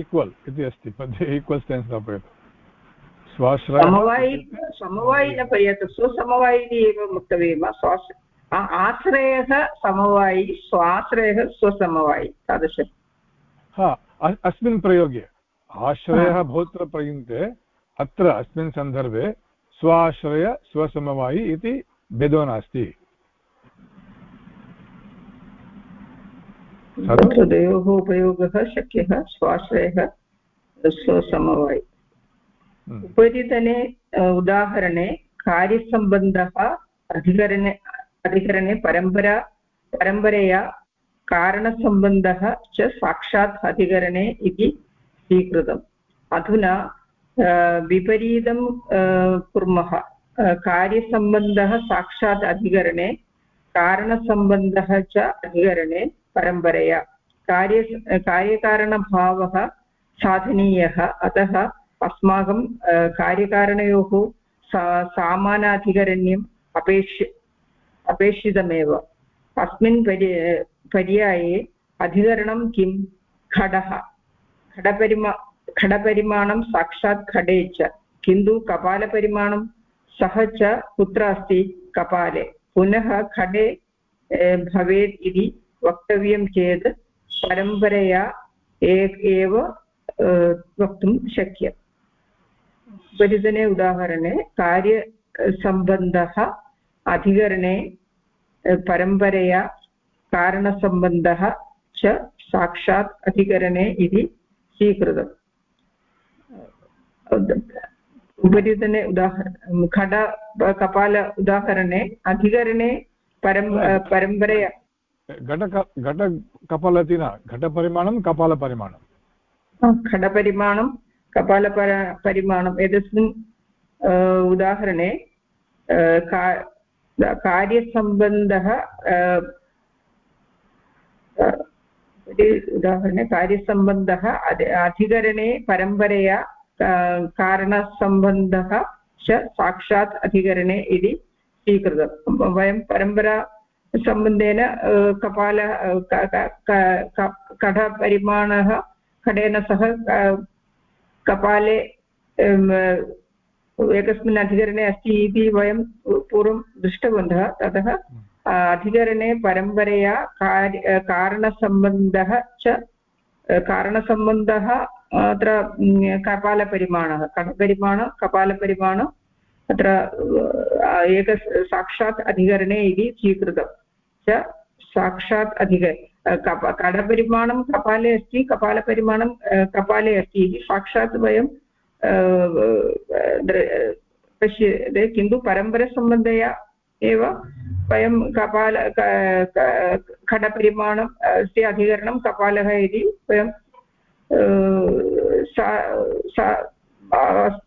[SPEAKER 1] ईक्वल् इति अस्ति मध्ये ईक्वल् स्टेन्स् स्थापयतु।
[SPEAKER 2] समवायि समवायि न पर्याप्तं स्वसमवायि इति एव वक्तव्यं वा स्वाश् आश्रयः समवायि स्वाश्रयः स्वसमवायि तादृशं
[SPEAKER 1] हा अस्मिन् प्रयोगे आश्रयः बहुत्र प्रयुङ्क्ते अत्र अस्मिन् सन्दर्भे स्वाश्रय स्वसमवायि इति भेदो नास्ति
[SPEAKER 2] द्वयोः उपयोगः शक्यः स्वाश्रयः स्वसमवायि। उपरितने उदाहरणे कार्यसम्बन्धः अधिकरणे अधिकरणे परम्परा परम्परया कारणसम्बन्धः च साक्षात् अधिकरणे इति स्वीकृतम् अधुना विपरीतं कुर्मः कार्यसम्बन्धः साक्षात् अधिकरणे कारणसम्बन्धः च अधिकरणे परम्परया कार्य कार्यकारणभावः साधनीयः अतः अस्माकं कार्यकारणयोः सा, सामानाधिकरण्यम् अपेक्ष अपेक्षितमेव। अस्मिन् परि पर्याये अधिकरणं किं? खडः। खडपरिमा, खडपरिमाणं साक्षात् खडे च। किन्तु कपालपरिमाणं सः च कुत्र अस्ति कपाले। पुनः खडे भवेत् इति वक्तव्यं चेत् परम्परया एव वक्तुं शक्यम्। उपरितने उदाहरणे कार्यसम्बन्धः अधिकरणे परम्परया कारणसम्बन्धः च साक्षात् अधिकरणे इति स्वीकृतम् उपरितने उदाहरण खड कपाल उदाहरणे अधिकरणे परं परम्परया
[SPEAKER 1] घट घटकपाल इति न घटपरिमाणं कपालपरिमाणं
[SPEAKER 2] खडपरिमाणं कपालपर परिमाणम् एतस्मिन् उदाहरणे कार्यसम्बन्धः उदाहरणे कार्यसम्बन्धः अधिकरणे परम्परया कारणसम्बन्धः च साक्षात् अधिकरणे इति स्वीकृतं वयं परम्परासम्बन्धेन कपाल कढपरिमाणः खडेन सह कपाले एकस्मिन् अधिकरणे अस्ति इति वयं पूर्वं दृष्टवन्तः। ततः अधिकरणे परम्परया कार्य कारणसम्बन्धः च कारणसम्बन्धः अत्र कपालपरिमाणः। कटपरिमाण कपालपरिमाण अत्र एक साक्षात् अधिकरणे इति स्वीकृतं। च साक्षात् अधिक कप कपाले अस्ति कपालपरिमाणं कपाले अस्ति इति साक्षात् वयं पश्यते किन्तु परम्परसम्बन्धया एव वयं कपाल खडपरिमाणं अस्य अधिकरणं कपालः इति वयं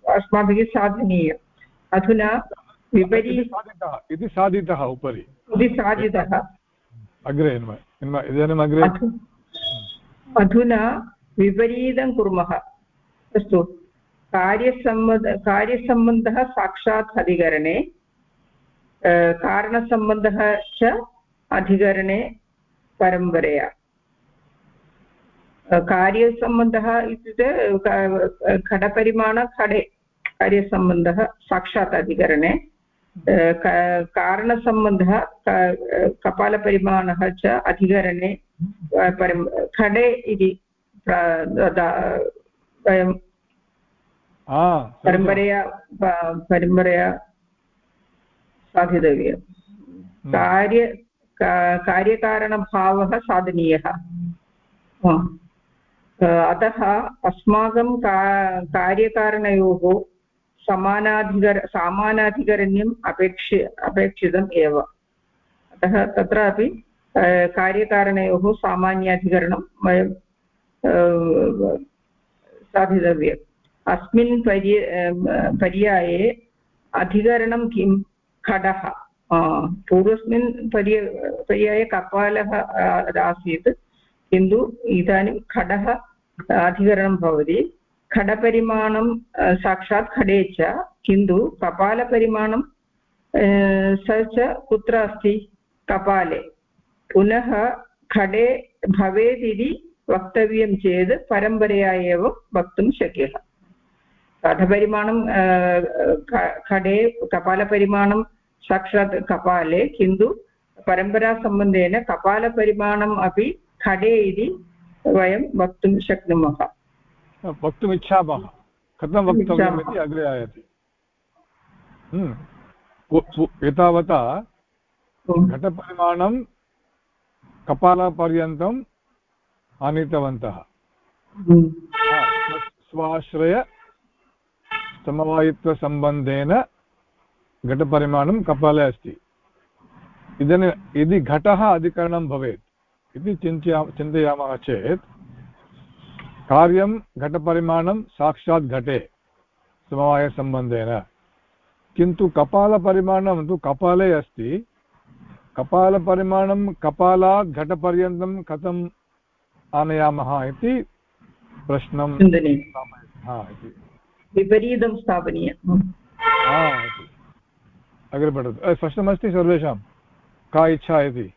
[SPEAKER 2] अस्माभिः साधनीयम् अधुना
[SPEAKER 1] विपरीतः इति साधितः उपरि
[SPEAKER 2] इति साधितः
[SPEAKER 1] अग्रे इदानीम् अग्रे?
[SPEAKER 2] अधुना विपरीतं कुर्मः। अस्तु कार्यसम्बन्ध कार्यसम्बन्धः साक्षात् अधिकरणे कारणसम्बन्धः च अधिकरणे परम्परया। कार्यसम्बन्धः इत्युक्ते खडपरिमाण खडे, कार्यसम्बन्धः साक्षात् अधिकरणे। कारणसम्बन्धः कपालपरिमाणः च अधिकरणे परं खडे इति वयं परम्परया परम्परया साधितव्यं। कार्य कार्यकारणभावः साधनीयः अतः अस्माकं का कार्यकारणयोः समानाधिकर सामानाधिकरण्यम् अपेक्ष, अपेक्षितम् एव। अतः तत्रापि कार्यकारणयोः सामान्याधिकरणं वयं साधितव्यम् अस्मिन् पर्य पर्याये अधिकरणं किं? खडः। पूर्वस्मिन् पर्य, पर्याये कपालः आसीत्, किन्तु इदानीं खडः अधिकरणं भवति। खडपरिमाणं साक्षात् खडे च। किन्तु कपालपरिमाणं स च कुत्र अस्ति? कपाले। पुनः खडे भवेत् इति वक्तव्यं चेत् परम्परया एव वक्तुं शक्यः। कठपरिमाणं खडे, कपालपरिमाणं, साक्षात् कपाले। किन्तु परम्परासम्बन्धेन कपालपरिमाणम् अपि खडे इति वयं वक्तुं शक्नुमः।
[SPEAKER 1] वक्तुमिच्छामः कथं वक्तव्यम् इति अग्रे आयाति। हम्म। एतावता घटपरिमाणं कपालपर्यन्तम् आनीतवन्तः। स्वाश्रय समवायित्वसम्बन्धेन घटपरिमाणं कपाले अस्ति। इदानीं यदि घटः अधिकरणं भवेत् इति चिन्तया चिन्तयामः चेत् कार्यं घटपरिमाणं साक्षात् घटे समवायसम्बन्धेन किन्तु कपालपरिमाणं तु कपाले अस्ति। कपालपरिमाणं कपालात् घटपर्यन्तं कथम् आनयामः इति प्रश्नं
[SPEAKER 2] विपरीतं स्थापनीयम्।
[SPEAKER 1] अग्रे पठतु। स्पष्टमस्ति सर्वेषां? का इच्छा इति?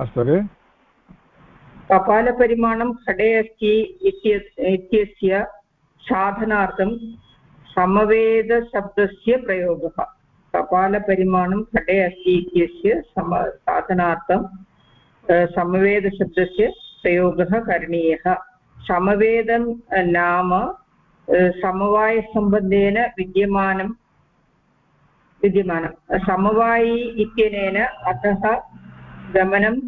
[SPEAKER 1] अस्तु
[SPEAKER 2] कपालपरिमाणं खडे अस्ति इत्यस्य साधनार्थं समवेदशब्दस्य प्रयोगः कपालपरिमाणं खडे अस्ति इत्यस्य सम साधनार्थं समवेदशब्दस्य प्रयोगः करणीयः समवेदं नाम समवायसम्बन्धेन विद्यमानं विद्यमानं समवायी इत्यनेन अतः गमनं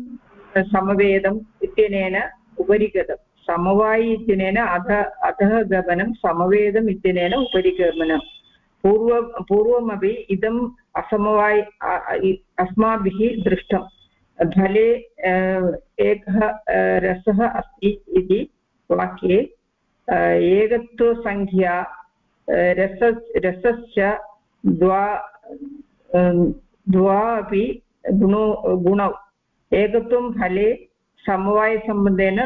[SPEAKER 2] समवेदम् इत्यनेन उपरि गतं समवायि इत्यनेन अध, अधः गमनं, समवेदम् इत्यनेन उपरि गमनं पूर्व, पूर्वमपि इदम् असमवाय अस्माभिः दृष्टं फले एकः रसः अस्ति इति वाक्ये एकत्वसङ्ख्या रस रसश्च द्वा द्वा अपि गुणो, गुणौ। एकत्वं फले समवायसम्बन्धेन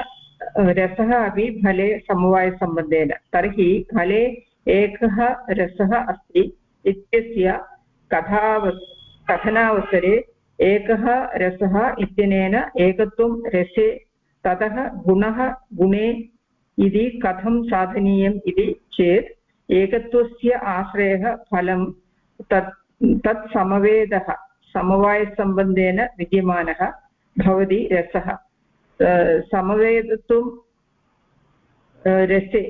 [SPEAKER 2] रसः अपि फले समवायसम्बन्धेन। तर्हि फले एकः रसः अस्ति इत्यस्य कथाव कथनावसरे एकः रसः इत्यनेन एकत्वं रसे, ततः गुणः गुणे इति कथं साधनीयम् इति चेत् एकत्वस्य आश्रयः फलं तत् तत् समवेदः समवायसम्बन्धेन विद्यमानः भवति रसः। समवेदत्वं रसे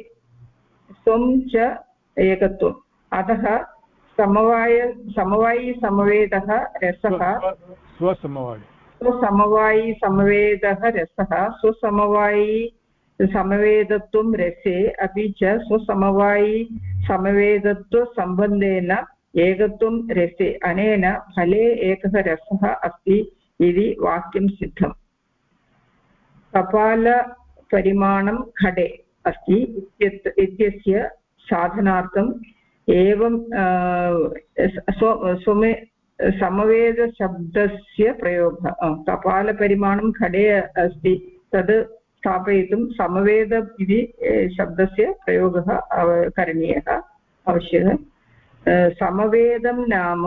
[SPEAKER 2] स्वं च एकत्वम् अतः समवाय समवायी समवेदः रसः
[SPEAKER 1] स्वसमवायि
[SPEAKER 2] स्वसमवायी समवेदः रसः स्वसमवायी समवेदत्वं रसे अपि च स्वसमवायी समवेदत्वसम्बन्धेन एकत्वं रसे अनेन फले एकः रसः अस्ति इति वाक्यं सिद्धम् कपालपरिमाणं खडे अस्ति इत्यस्य साधनार्थम् एवं स्वमे समवेदशब्दस्य प्रयोगः कपालपरिमाणं खडे अस्ति तद् स्थापयितुं समवेद इति शब्दस्य प्रयोगः करणीयः, आवश्यकः। समवेदं नाम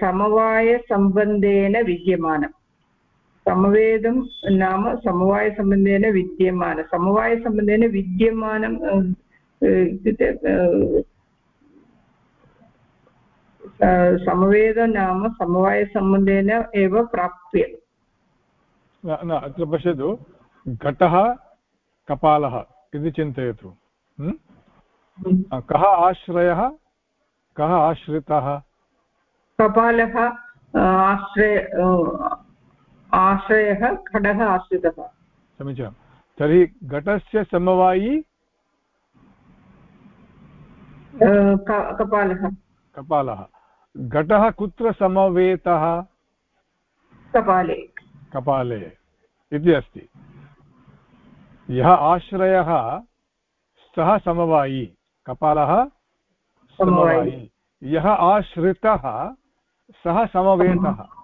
[SPEAKER 2] समवायसम्बन्धेन विद्यमानं समवेदं नाम समवायसम्बन्धेन विद्यमान समवायसम्बन्धेन विद्यमानं इत्युक्ते समवेद नाम समवायसम्बन्धेन एव प्राप्य
[SPEAKER 1] न अत्र पश्यतु घटः कपालः इति चिन्तयतु. कः आश्रयः कः आश्रितः
[SPEAKER 2] कपालः आश्रय आश्रयः खडः आश्रितः।
[SPEAKER 1] समीचीनं तर्हि घटस्य समवायी?
[SPEAKER 2] कपालः।
[SPEAKER 1] कपालः। घटः कुत्र समवेतः?
[SPEAKER 2] कपाले।
[SPEAKER 1] कपाले। इति अस्ति। यः आश्रयः सः समवायी। कपालः समवायी। यः आश्रितः सः समवेतः।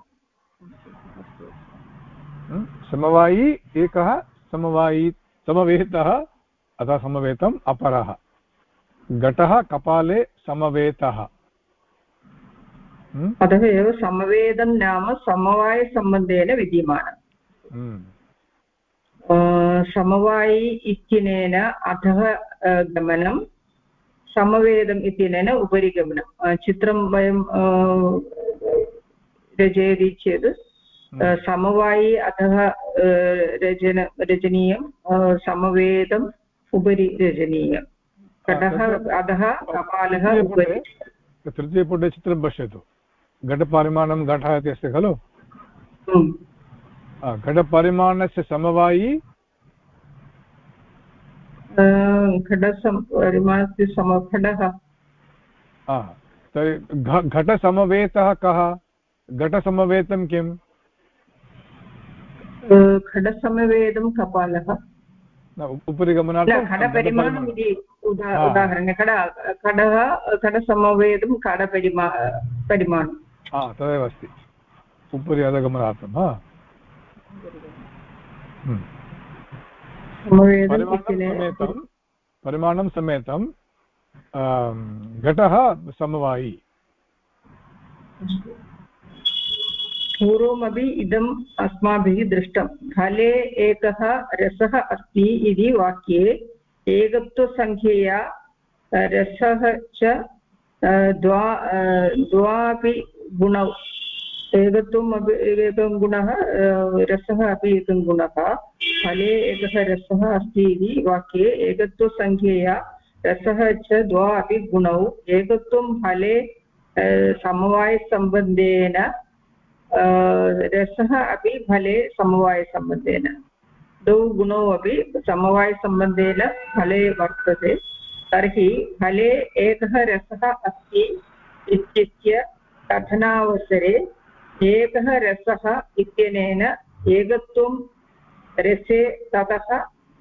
[SPEAKER 1] समवायी एकः समवायी समवेतः अतः समवेतम् अपरः। घटः कपाले समवेतः।
[SPEAKER 2] अतः एव समवेदं नाम समवायसम्बन्धेन विद्यमानम्। समवायि इत्यनेन अधः गमनं समवेदम् इत्यनेन उपरि गमनं चित्रं वयं रचयति चेत् समवायि अधः रचन रचनीयं समवेदम् उपरि रचनीयं कटः अधः कपालः उपरि
[SPEAKER 1] तृतीयपुटे चित्रं पश्यतु घटपरिमाणं घटः इति अस्ति खलु घटपरिमाणस्य समवायी
[SPEAKER 2] घटपरिमाणस्य
[SPEAKER 1] तर्हि घटसमवेतः कः घटसमवेतं किम्
[SPEAKER 2] घटसमवेदं कपालः
[SPEAKER 1] उपरि गमनार्थं
[SPEAKER 2] खडपरिमाणम् इति उदाहरणे खड खडः खडसमवेदं खडपरिमा परिमाणं हा
[SPEAKER 1] तदेव अस्ति उपरि अधगमनार्थं हा परिमाणं समेतं घटः समवायी
[SPEAKER 2] पूर्वमपि इदम् अस्माभिः दृष्टं फले एकः रसः अस्ति इति वाक्ये एकत्वसङ्ख्यया रसः च द्वा द्वापि गुणौ। एकत्वम् अपि एकं गुणः रसः अपि एकं गुणः। फले एकः रसः अस्ति इति वाक्ये एकत्वसङ्ख्यया रसः च द्वा अपि गुणौ। एकत्वं फले समवायसम्बन्धेन रसः अपि फले समवायसम्बन्धेन। द्वौ गुणौ अपि समवायसम्बन्धेन फले वर्तते। तर्हि फले एकः रसः अस्ति इत्यस्य कथनावसरे एकः रसः इत्यनेन एकत्वं रसे ततः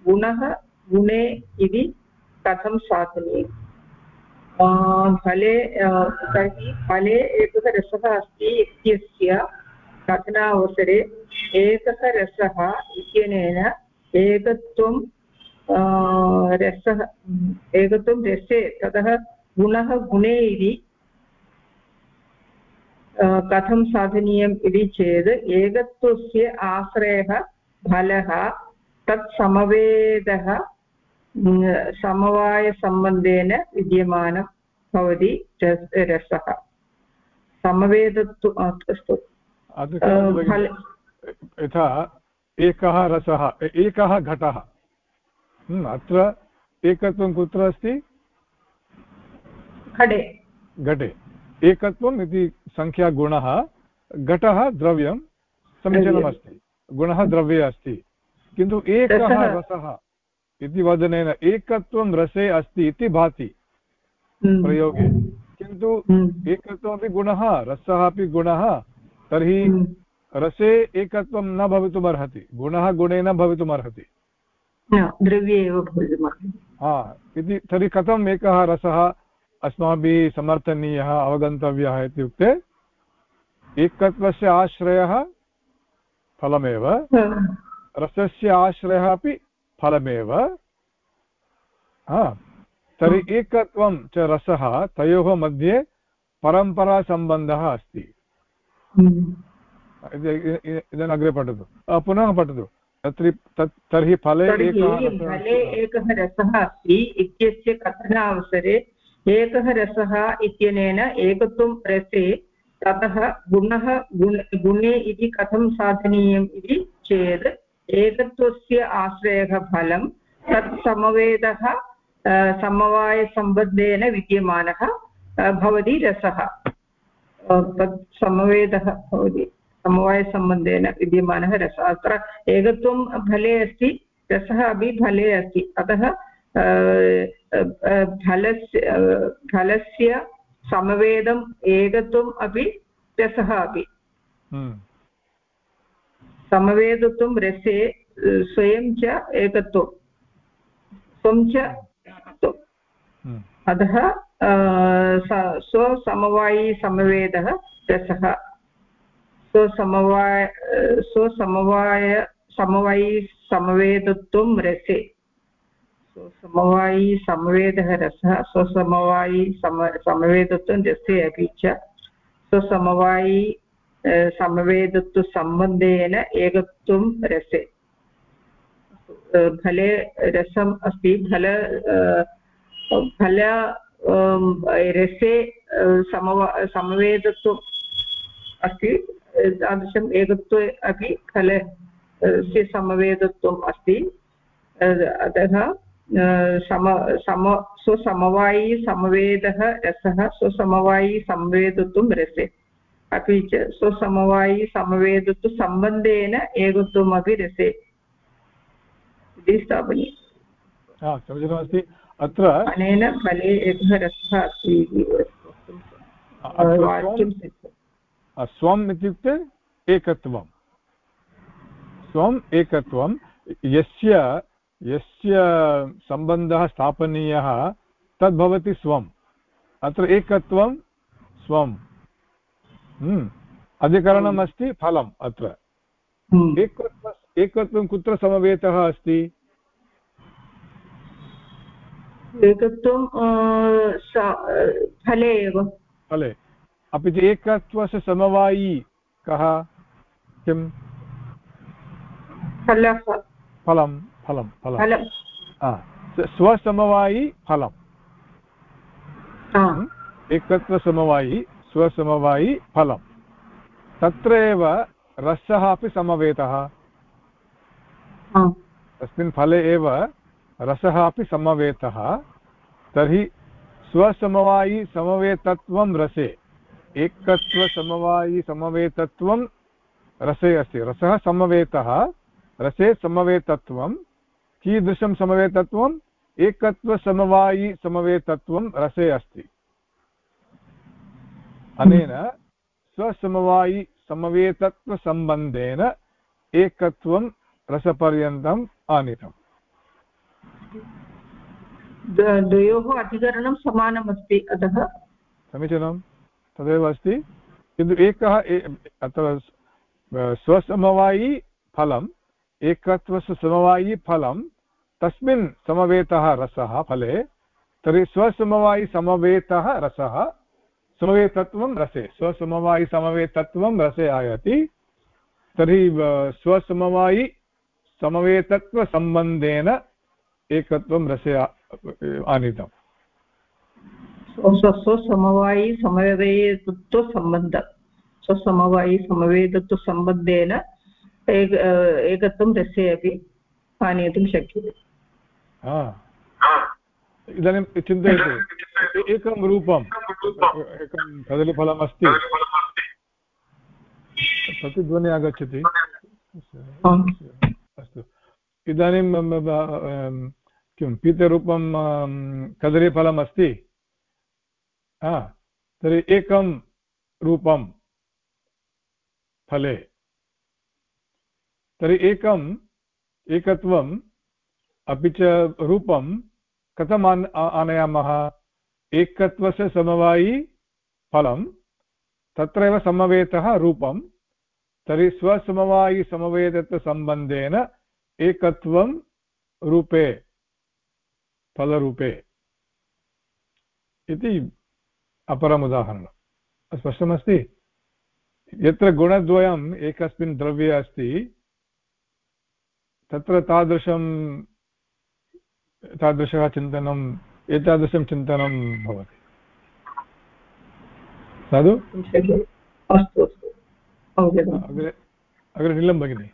[SPEAKER 2] गुणः गुणे इति कथं साधनीयम् फले तर्हि फले एकः रसः अस्ति इत्यस्य कथनावसरे एकः रसः इत्यनेन एकत्वं रसः, एकत्वं रसे, ततः गुणः गुणे इति कथं साधनीयम् इति चेत् एकत्वस्य आश्रयः फलः, तत् समवेदः समवायसम्बन्धेन विद्यमानं भवति रसः। समवेदत्व, अस्तु।
[SPEAKER 1] यथा एकः रसः एकः घटः। अत्र एकत्वं कुत्र अस्ति?
[SPEAKER 2] घटे।
[SPEAKER 1] घटे। एकत्वम् इति सङ्ख्यागुणः घटः द्रव्यं समीचीनमस्ति गुणः द्रव्ये अस्ति। किन्तु एकः रसः इति वदनेन एकत्वं रसे अस्ति इति भाति हम्म। प्रयोगे। किन्तु हम्म। एकत्वमपि गुणः रसः अपि गुणः तर्हि हम्म। रसे एकत्वं न भवितुमर्हति गुणः गुणेन भवितुमर्हति।
[SPEAKER 2] द्रव्ये एव
[SPEAKER 1] हा इति तर्हि कथम् एकः रसः अस्माभिः समर्थनीयः अवगन्तव्यः इत्युक्ते एकत्वस्य आश्रयः फलमेव रसस्य आश्रयः अपि फलमेव। तर्हि एकत्वं च रसः तयोः मध्ये परम्परासम्बन्धः अस्ति। इदानीम् अग्रे पठतु। पुनः पठतु। तत्र तर्हि फले
[SPEAKER 2] एकः रसः अस्ति इत्यस्य कथनावसरे एकः रसः इत्यनेन एकत्वं रसे ततः गुणः गुण गुणे इति कथं साधनीयम् इति चेत् एकत्वस्य आश्रयः फलं तत् समवेदः समवायसम्बन्धेन विद्यमानः भवति रसः। तत् समवेदः भवति समवायसम्बन्धेन विद्यमानः रसः अत्र एकत्वं फले अस्ति रसः अपि फले अस्ति अतः फलस्य फलस्य समवेदम् एकत्वम् अपि रसः अपि। समवेदत्वं रसे स्वयं च एकत्वं स्वं च अतः स्वसमवायिसमवेदः रसः। स्वसमवाय स्वसमवाय, समवायि समवेदत्वं रसे। स्वसमवायि समवेदः रसः, स्वसमवायि सम, समवेदत्वं रसे अपि च। स्वसमवायि समवेदत्वसम्बन्धेन एकत्वं रसे। फले रसम् अस्ति फल फल रसे समवा, समवेदत्वम् अस्ति. तादृशम् एकत्वे अपि फलस्य समवेदत्वम् अस्ति. अतः सम सम, स्वसमवायी समवेदः, रसः, स्वसमवायी संवेदत्वं रसे. अपि च स्वसमवायी समवेदत्वसम्बन्धेन एकत्वमपि रसे. इति स्थापनीयम्.
[SPEAKER 1] अत्र
[SPEAKER 2] अनेन फले एकः रसः अस्ति इति
[SPEAKER 1] स्वम् इत्युक्ते एकत्वं स्वम् एकत्वं यस्य यस्य सम्बन्धः स्थापनीयः तद् भवति स्वम्। अत्र एकत्वं स्वम्। हम्म। अधिकरणम् अस्ति फलम् अत्र। हम्म। एकत्व एकत्वं कुत्र समवेतः अस्ति?
[SPEAKER 2] एकत्वं फले एव।
[SPEAKER 1] फले। अपि च एकत्वस्य समवायी कः? किम्
[SPEAKER 2] फलं।
[SPEAKER 1] फलं फलं फलं। स्वसमवायी फलम्? एकत्वसमवायी स्वसमवायी फलं। तत्र एव रसः अपि समवेतः। तस्मिन् फले एव रसः अपि समवेतः। तर्हि स्वसमवायि समवेतत्वं रसे। एकत्वसमवायि समवेतत्वं रसे अस्ति। रसः समवेतः, रसे समवेतत्वं, कीदृशं समवेतत्वम् एकत्वसमवायि समवेतत्वं रसे अस्ति। अनेन स्वसमवायि समवेतत्वसम्बन्धेन एकत्वं रसपर्यन्तम् आनीतम्।
[SPEAKER 2] द्वयोः अधिकरणं समानमस्ति अतः।
[SPEAKER 1] समीचीनं। तदेव अस्ति। किन्तु एकः अत्र स्वसमवायी फलम्, एकत्वस्य समवायी फलं तस्मिन् समवेतः रसः फले, तर्हि स्वसमवायिसमवेतः रसः, समवेतत्वं रसे स्वसमवायिसमवेतत्वं रसे आयाति। तर्हि स्वसमवायि समवेतत्वसम्बन्धेन एकत्वं रसे आनीतम्।
[SPEAKER 2] स्वसमवायि समवेतत्वसम्बन्ध स्वसमवायि समवेतत्वसम्बन्धेन एक एकत्वं रसे अपि आनेतुं शक्यते।
[SPEAKER 1] इदानीं चिन्तयतु एकं रूपम् एकं कदलीफलमस्ति। प्रतिध्वनिः आगच्छति। अस्तु। इदानीं किं? पीतरूपं कदलीफलम् अस्ति तर्हि एकं रूपं फले। तर्हि एकम् एकत्वम् अपि च रूपं कथम् आन आनयामः? एकत्वस्य समवायी फलं, तत्रैव समवेतः रूपं, तर्हि स्वसमवायिसमवेदत्वसम्बन्धेन एकत्वं रूपे फलरूपे। इति अपरम् उदाहरणं स्पष्टमस्ति यत्र गुणद्वयम् एकस्मिन् द्रव्ये अस्ति तत्र तादृशं तादृशः चिन्तनम् एतादृशं चिन्तनं भवति। साधु?
[SPEAKER 2] अस्तु
[SPEAKER 1] अग्रे अग्रे नीलं भगिनि।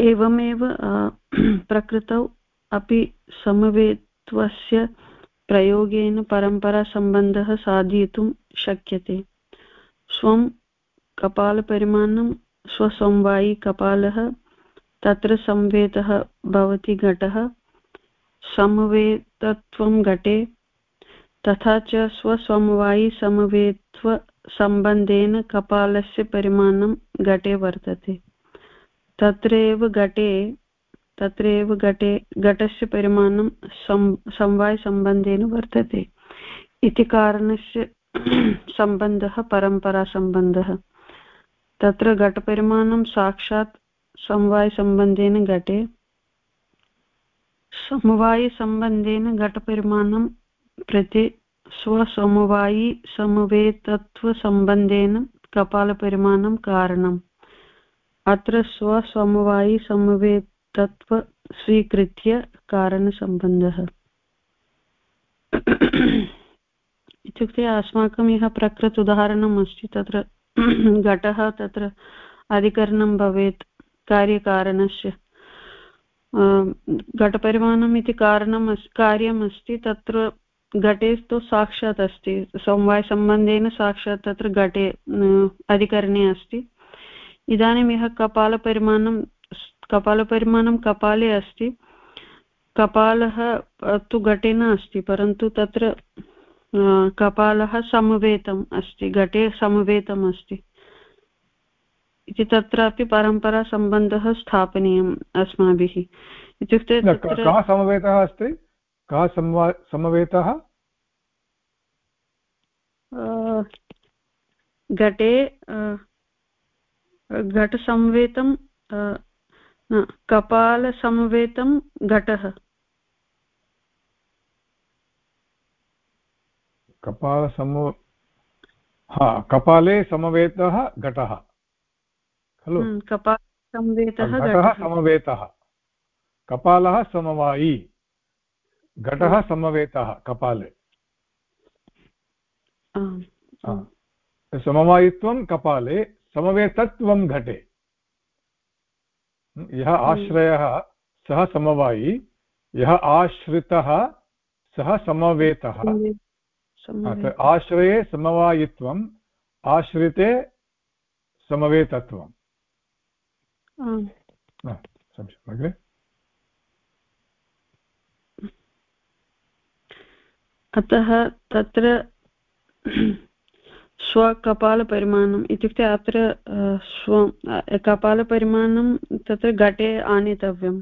[SPEAKER 3] एवमेव प्रकृतौ अपि समवेत्वस्य प्रयोगेन परम्परासम्बन्धः साधयितुं शक्यते। स्वं कपालपरिमाणं, स्वसंवायि कपालः, तत्र संवेदः भवति घटः, समवेतत्वं घटे, तथा च स्वसमवायि समवेत्व सम्बन्धेन कपालस्य परिमाणं घटे वर्तते। तत्रैव घटे तत्रैव घटे, घटस्य परिमाणं समवायसम्बन्धेन वर्तते। इति कारणस्य (clears throat) सम्बन्धः परम्परासम्बन्धः। तत्र घटपरिमाणं साक्षात् समवायसम्बन्धेन घटे, समवायसम्बन्धेन घटपरिमाणं प्रति स्वसमवायि समवेतत्वसम्बन्धेन कपालपरिमाणं कारणम्। अत्र स्वसमवायि समवेतत्व स्वीकृत्य कारणसम्बन्धः। इत्युक्ते अस्माकं यः प्रकृत उदाहरणम् अस्ति तत्र घटः तत्र अधिकरणं भवेत्, कार्यकारणस्य। घटपरिमाणम् इति कारणम् कार्यम् अस्ति तत्र घटे तु साक्षात् अस्ति समवायसम्बन्धेन साक्षात् तत्र घटे अधिकरणे अस्ति इदानीं यः कपालपरिमाणं कपालपरिमाणं कपाले अस्ति कपालः तु घटे न अस्ति परन्तु तत्र कपालः समवेतम् अस्ति घटे समवेतम् अस्ति इति तत्रापि परम्परासम्बन्धः स्थापनीयम् अस्माभिः इत्युक्ते
[SPEAKER 1] समवेतः अस्ति कः समवा समवेतः?
[SPEAKER 3] घटे घटसंवेतं कपालसंवेतं घटः।
[SPEAKER 1] कपालसमो हा कपाले समवेतः घटः। खलु?
[SPEAKER 3] हम्म, कपालसंवेतः
[SPEAKER 1] घटः। समवेतः। कपालः समवायी। घटः समवेतः कपाले। समवायित्वं कपाले समवेतत्वं घटे। यः आश्रयः सः समवायी यः आश्रितः सः समवेतः। आश्रये समवायित्वम् आश्रिते समवेतत्वम्। अग्रे।
[SPEAKER 3] अतः तत्र (clears throat) स्वकपालपरिमाणम् इत्युक्ते अत्र स्व कपालपरिमाणं तत्र घटे आनेतव्यम्।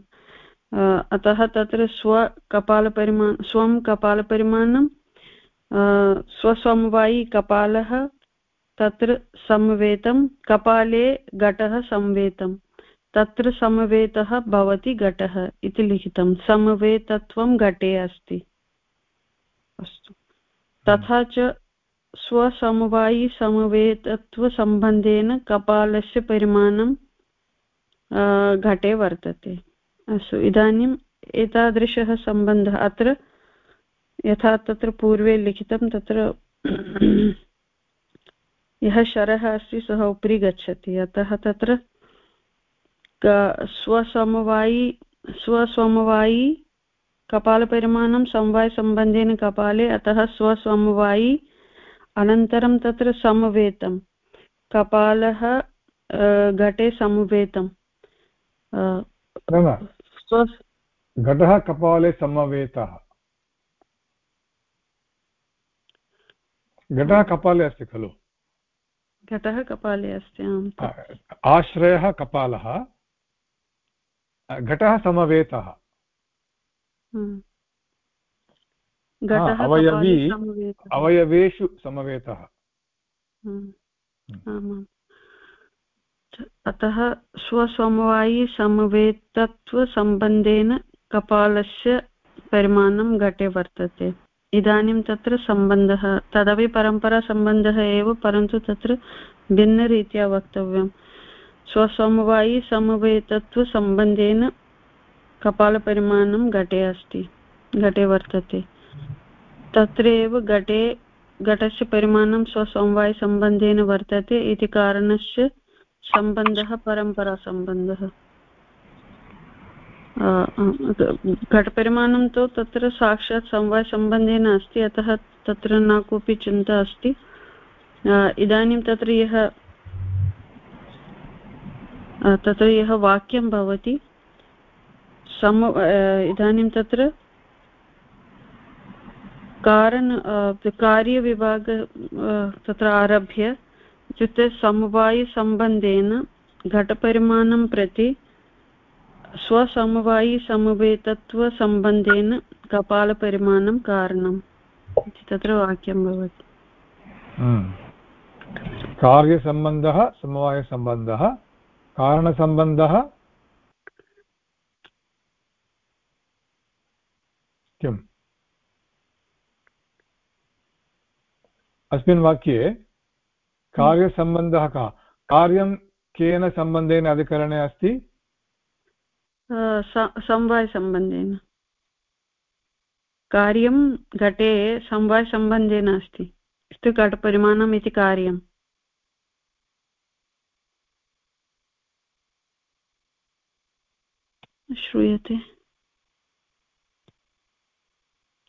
[SPEAKER 3] अतः तत्र स्वकपालपरिमाण, स्वं कपालपरिमाणं स्वसमवायी कपालः तत्र समवेतं, कपाले घटः संवेतं तत्र समवेतः भवति घटः इति लिखितं। समवेतत्वं घटे अस्ति। अस्तु। तथा च स्वसमवायिसमवेतत्वसम्बन्धेन कपालस्य परिमाणं घटे वर्तते। अस्तु, इदानीम् एतादृशः सम्बन्धः अत्र यथा तत्र पूर्वे लिखितं तत्र (clears throat) यः शरः अस्ति सः उपरि गच्छति। अतः तत्र स्वसमवायि, स्वसमवायी कपालपरिमाणं समवायसम्बन्धेन कपाले अतः स्वसमवायी अनन्तरं तत्र समवेतं। कपालः घटे समवेतं।
[SPEAKER 1] घटः कपाले समवेतः। घटः कपाले अस्ति खलु?
[SPEAKER 3] घटः कपाले अस्ति
[SPEAKER 1] आश्रयः कपालः घटः समवेतः। अवयवी अवयवेषु समवेतः।
[SPEAKER 3] हम्म। हम्म। आमाम्। अतः स्वसमवायि समवेतत्वसम्बन्धेन कपालस्य परिमाणं घटे वर्तते। इदानीं तत्र सम्बन्धः तदपि परम्परासम्बन्धः एव परन्तु तत्र भिन्नरीत्या वक्तव्यं स्वसमवायि समवेतत्वसम्बन्धेन कपालपरिमाणं घटे अस्ति, घटे वर्तते। तत्र घटे, घटस्य परिमाणं स्वसमवायसम्बन्धेन वर्तते इति कारणस्य सम्बन्धः परम्परासम्बन्धः। घटपरिमाणं तु तत्र साक्षात् समवायसम्बन्धेन अस्ति, अतः तत्र न कोऽपि चिन्ता अस्ति। इदानीं तत्र यः तत्र यः वाक्यं भवति सम इदानीं तत्र कारण कार्यविभाग तत्र आरभ्य इत्युक्ते समवायिसम्बन्धेन घटपरिमाणं प्रति स्वसमवायिसमवेतत्वसम्बन्धेन कपालपरिमाणं कारणम् इति तत्र वाक्यं भवति।
[SPEAKER 1] कार्यसम्बन्धः, समवायसम्बन्धः, कारणसम्बन्धः किम् अस्मिन् वाक्ये कार्यसम्बन्धः कः? कार्यं केन सम्बन्धेन अधिकरणे अस्ति?
[SPEAKER 3] समवायसम्बन्धेन। कार्यं घटे समवायसम्बन्धेन अस्ति। इत्युक्ते घटपरिमाणम् इति कार्यम्। श्रूयते।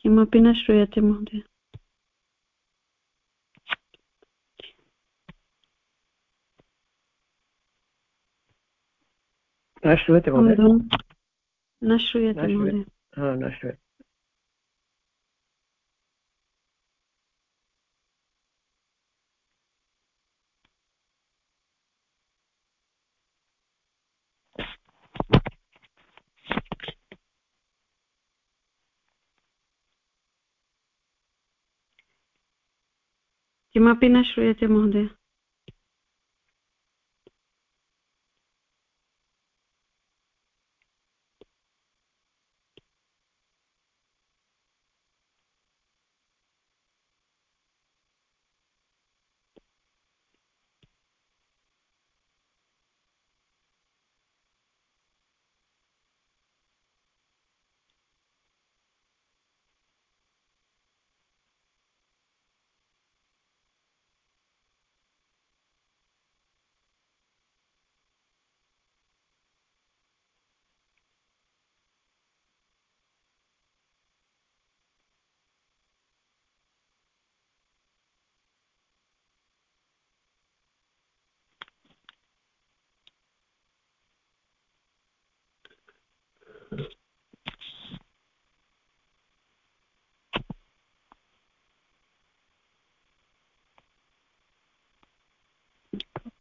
[SPEAKER 3] किमपि न श्रूयते महोदय
[SPEAKER 4] न श्रूयते महोदय
[SPEAKER 3] न श्रूयते महोदय
[SPEAKER 4] न श्रूयते
[SPEAKER 3] किमपि न श्रूयते महोदय।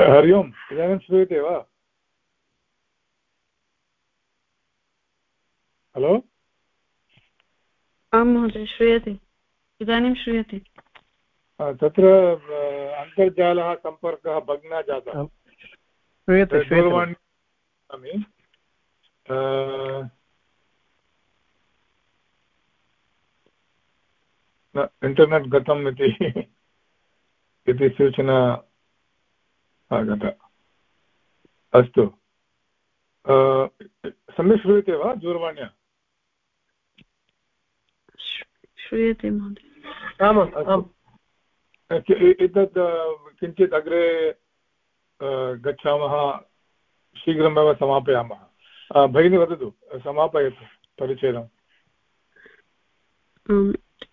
[SPEAKER 1] हरि ओम्। इदानीं श्रूयते वा हलो?
[SPEAKER 3] आं महोदय श्रूयते। इदानीं श्रूयते।
[SPEAKER 1] तत्र अन्तर्जालः सम्पर्कः भग्नः जातः।
[SPEAKER 4] श्रूयते
[SPEAKER 1] दूरवाणी इण्टर्नेट् गतम् इति सूचना आगता। अस्तु। सम्यक् श्रूयते वा दूरवाण्या?
[SPEAKER 3] श्रूयते महोदय।
[SPEAKER 4] आमाम्
[SPEAKER 1] एतत् किञ्चित् अग्रे गच्छामः शीघ्रमेव समापयामः। भगिनी वदतु समापयतु परिचयम्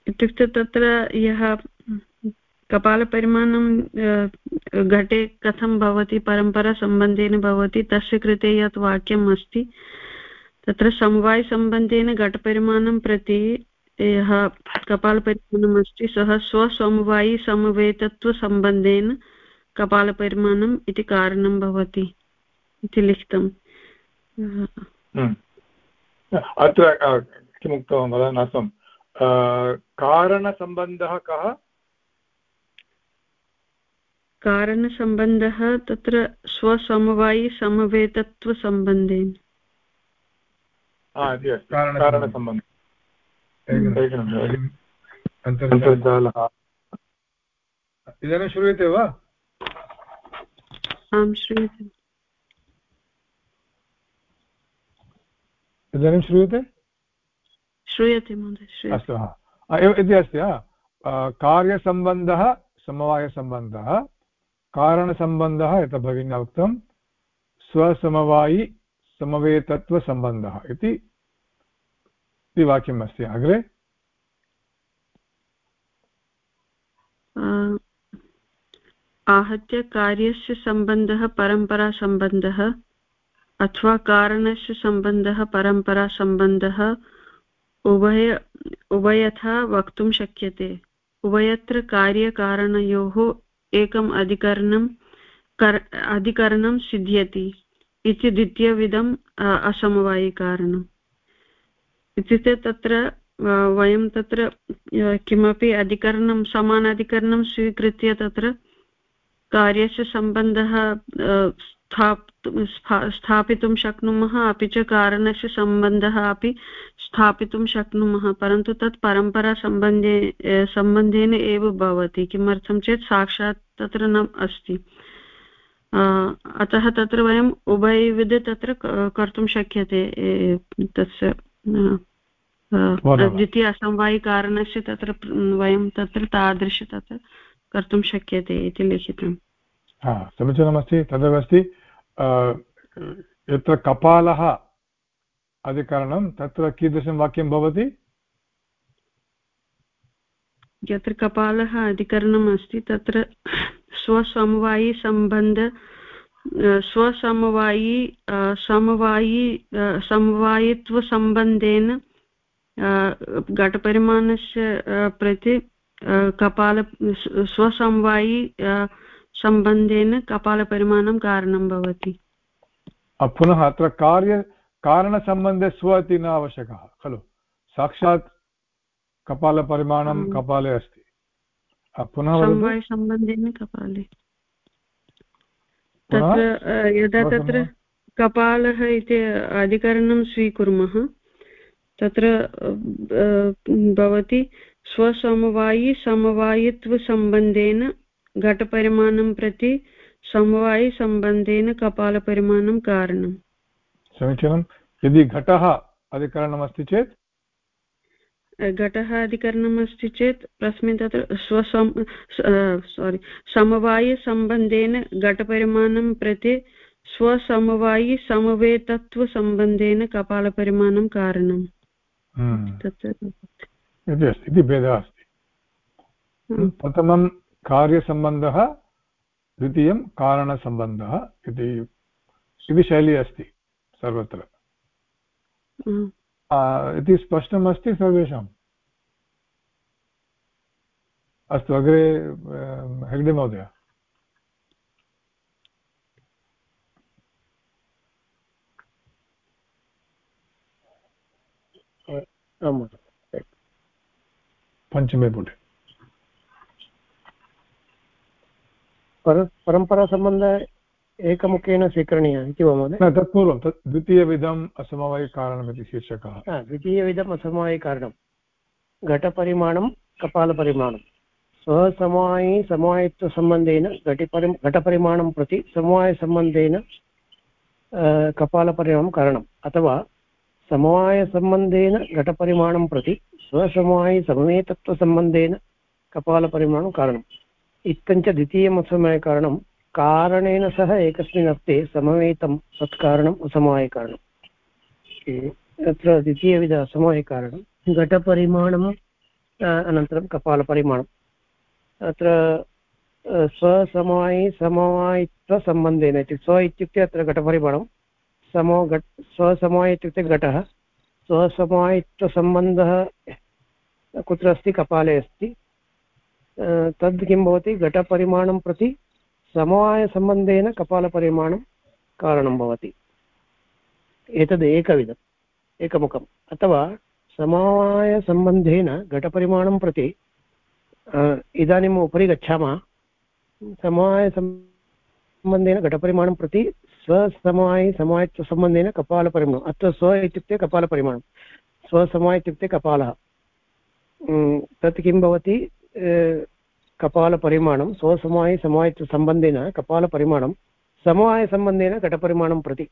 [SPEAKER 3] इत्युक्ते तत्र यः कपालपरिमाणं घटे कथं भवति, परम्परासम्बन्धेन भवति, तस्य कृते यत् वाक्यम् अस्ति, तत्र समवायसम्बन्धेन घटपरिमाणं प्रति यः कपालपरिमाणम् अस्ति, सः स्वसमवायिसमवेतत्वसम्बन्धेन कपालपरिमाणम् इति कारणं भवति, इति लिखितम्।
[SPEAKER 1] अत्र किमुक्तवान् वदन् आसम् कारणसम्बन्धः कः?
[SPEAKER 3] कारणसम्बन्धः तत्र स्वसमवायिसमवेतत्वसम्बन्धेन
[SPEAKER 1] इदानीं श्रूयते वा?
[SPEAKER 3] आं श्रूयते।
[SPEAKER 1] इदानीं श्रूयते?
[SPEAKER 3] श्रूयते महोदय
[SPEAKER 1] अस्तु हा। इति अस्ति कार्यसम्बन्धः समवायसम्बन्धः कारणसम्बन्धः यथा भगिन्या उक्तं, स्वसमवायि समवेतत्वसम्बन्धः इति वाक्यम् अस्ति अग्रे।
[SPEAKER 3] आहत्य कार्यस्य सम्बन्धः परम्परासम्बन्धः अथवा कारणस्य सम्बन्धः परम्परासम्बन्धः उभय, उभयथा वक्तुं शक्यते। उभयत्र कार्यकारणयोः एकम् अधिकरणं कर्, अधिकरणं सिद्ध्यति इति द्वितीयविधम् असमवायिकारणम्। इत्युक्ते तत्र वयं तत्र किमपि अधिकरणं समानाधिकरणं स्वीकृत्य तत्र कार्यस्य सम्बन्धः स्थापितुं शक्नुमः अपि च कारणस्य सम्बन्धः अपि स्थापितुं शक्नुमः परन्तु तत् परम्परासम्बन्धे सम्बन्धेन एव भवति किमर्थं चेत् साक्षात् तत्र न अस्ति। अतः तत्र वयम् उभयविध तत्र कर्तुं शक्यते तस्य द्वितीय असमवायिकारणस्य तत्र वयं तत्र तादृश तत्र कर्तुं शक्यते इति लिखितम्।
[SPEAKER 1] हा, समीचीनमस्ति तदेव अस्ति। यत्र कपालः अधिकरणं, तत्र कीदृशं वाक्यं भवति?
[SPEAKER 3] यत्र कपालः अधिकरणम् अस्ति तत्र स्वसमवायि समवायि समवायित्वसम्बन्धेन घटपरिमाणस्य प्रति कपाल स्वसमवायि सम्बन्धेन कपालपरिमाणं कारणं भवति।
[SPEAKER 1] पुनः अत्र कार्य कारणसम्बन्धे स्व इति न आवश्यकः खलु? साक्षात् कपालपरिमाणं कपाले अस्ति। पुनः
[SPEAKER 3] समवायसम्बन्धेन कपाले। तत्र यदा तत्र कपालः इति अधिकरणं स्वीकुर्मः तत्र भवति स्वसमवायि समवायित्वसम्बन्धेन घटपरिमाणं प्रति समवायिसम्बन्धेन कपालपरिमाणं कारणम्
[SPEAKER 1] समीचीनं यदि घटः अधिकरणमस्ति चेत्?
[SPEAKER 3] घटः अधिकरणम् अस्ति चेत् तस्मिन् तत्र स्वसम् सोरि समवायिसम्बन्धेन घटपरिमाणं प्रति स्वसमवायिसमवेतत्वसम्बन्धेन कपालपरिमाणं कारणम्।
[SPEAKER 1] हम्म। तत्र इति भेदः अस्ति। प्रथमं कार्यसम्बन्धः द्वितीयं कारणसम्बन्धः इति इति शैली अस्ति सर्वत्र। इति स्पष्टमस्ति सर्वेषाम् अस्तु अग्रे हेग्डे महोदय। पञ्चमे पुटे।
[SPEAKER 4] पर परम्परासम्बन्ध एकमुखेन स्वीकरणीयः इति वा महोदय?
[SPEAKER 1] न तत्पूर्वं तत् द्वितीयविधम् असमवायिकारणमिति शीर्षकः।
[SPEAKER 4] द्वितीयविधम् असमवायिकारणं घटपरिमाणं कपालपरिमाणं। स्वसमवायि समवायित्वसम्बन्धेन घटिपरि घटपरिमाणं प्रति समवायसम्बन्धेन कपालपरिमाणं कारणम्। अथवा समवायसम्बन्धेन घटपरिमाणं प्रति स्वसमवायिसमवेतत्वसम्बन्धेन कपालपरिमाणं कारणम्। इत्थञ्च द्वितीयम् असमवायकारणं कारणेन सह एकस्मिन् अर्थे समवेतं तत्कारणम् असमवायकारणम् अत्र द्वितीयविध असमवायकारणं घटपरिमाणम् अनन्तरं कपालपरिमाणम्। अत्र स्वसमवायि, समवायित्वसम्बन्धेन इत्युक्ते, स्व इत्युक्ते अत्र घटपरिमाणं, समो घट, स्वसमवाय इत्युक्ते घटः, स्वसमवायित्वसम्बन्धः कुत्र अस्ति? कपाले अस्ति। तद् किं भवति, घटपरिमाणं प्रति समवायसम्बन्धेन कपालपरिमाणं कारणं भवति। एतद् एकविधम्, एकमुखम्। अथवा समवायसम्बन्धेन घटपरिमाणं प्रति इदानीम् उपरि गच्छामः। समवायसम्बन्धेन घटपरिमाणं प्रति स्वसमवायि, समवायित्वसम्बन्धेन कपालपरिमाणम्, अत्र स्व इत्युक्ते कपालपरिमाणं, स्वसमवाय इत्युक्ते कपालः। तत् किं भवति? कपालपरिमाणं स्वसमवायि समवायित्वसम्बन्धेन कपालपरिमाणं समवायसम्बन्धेन घटपरिमाणं प्रति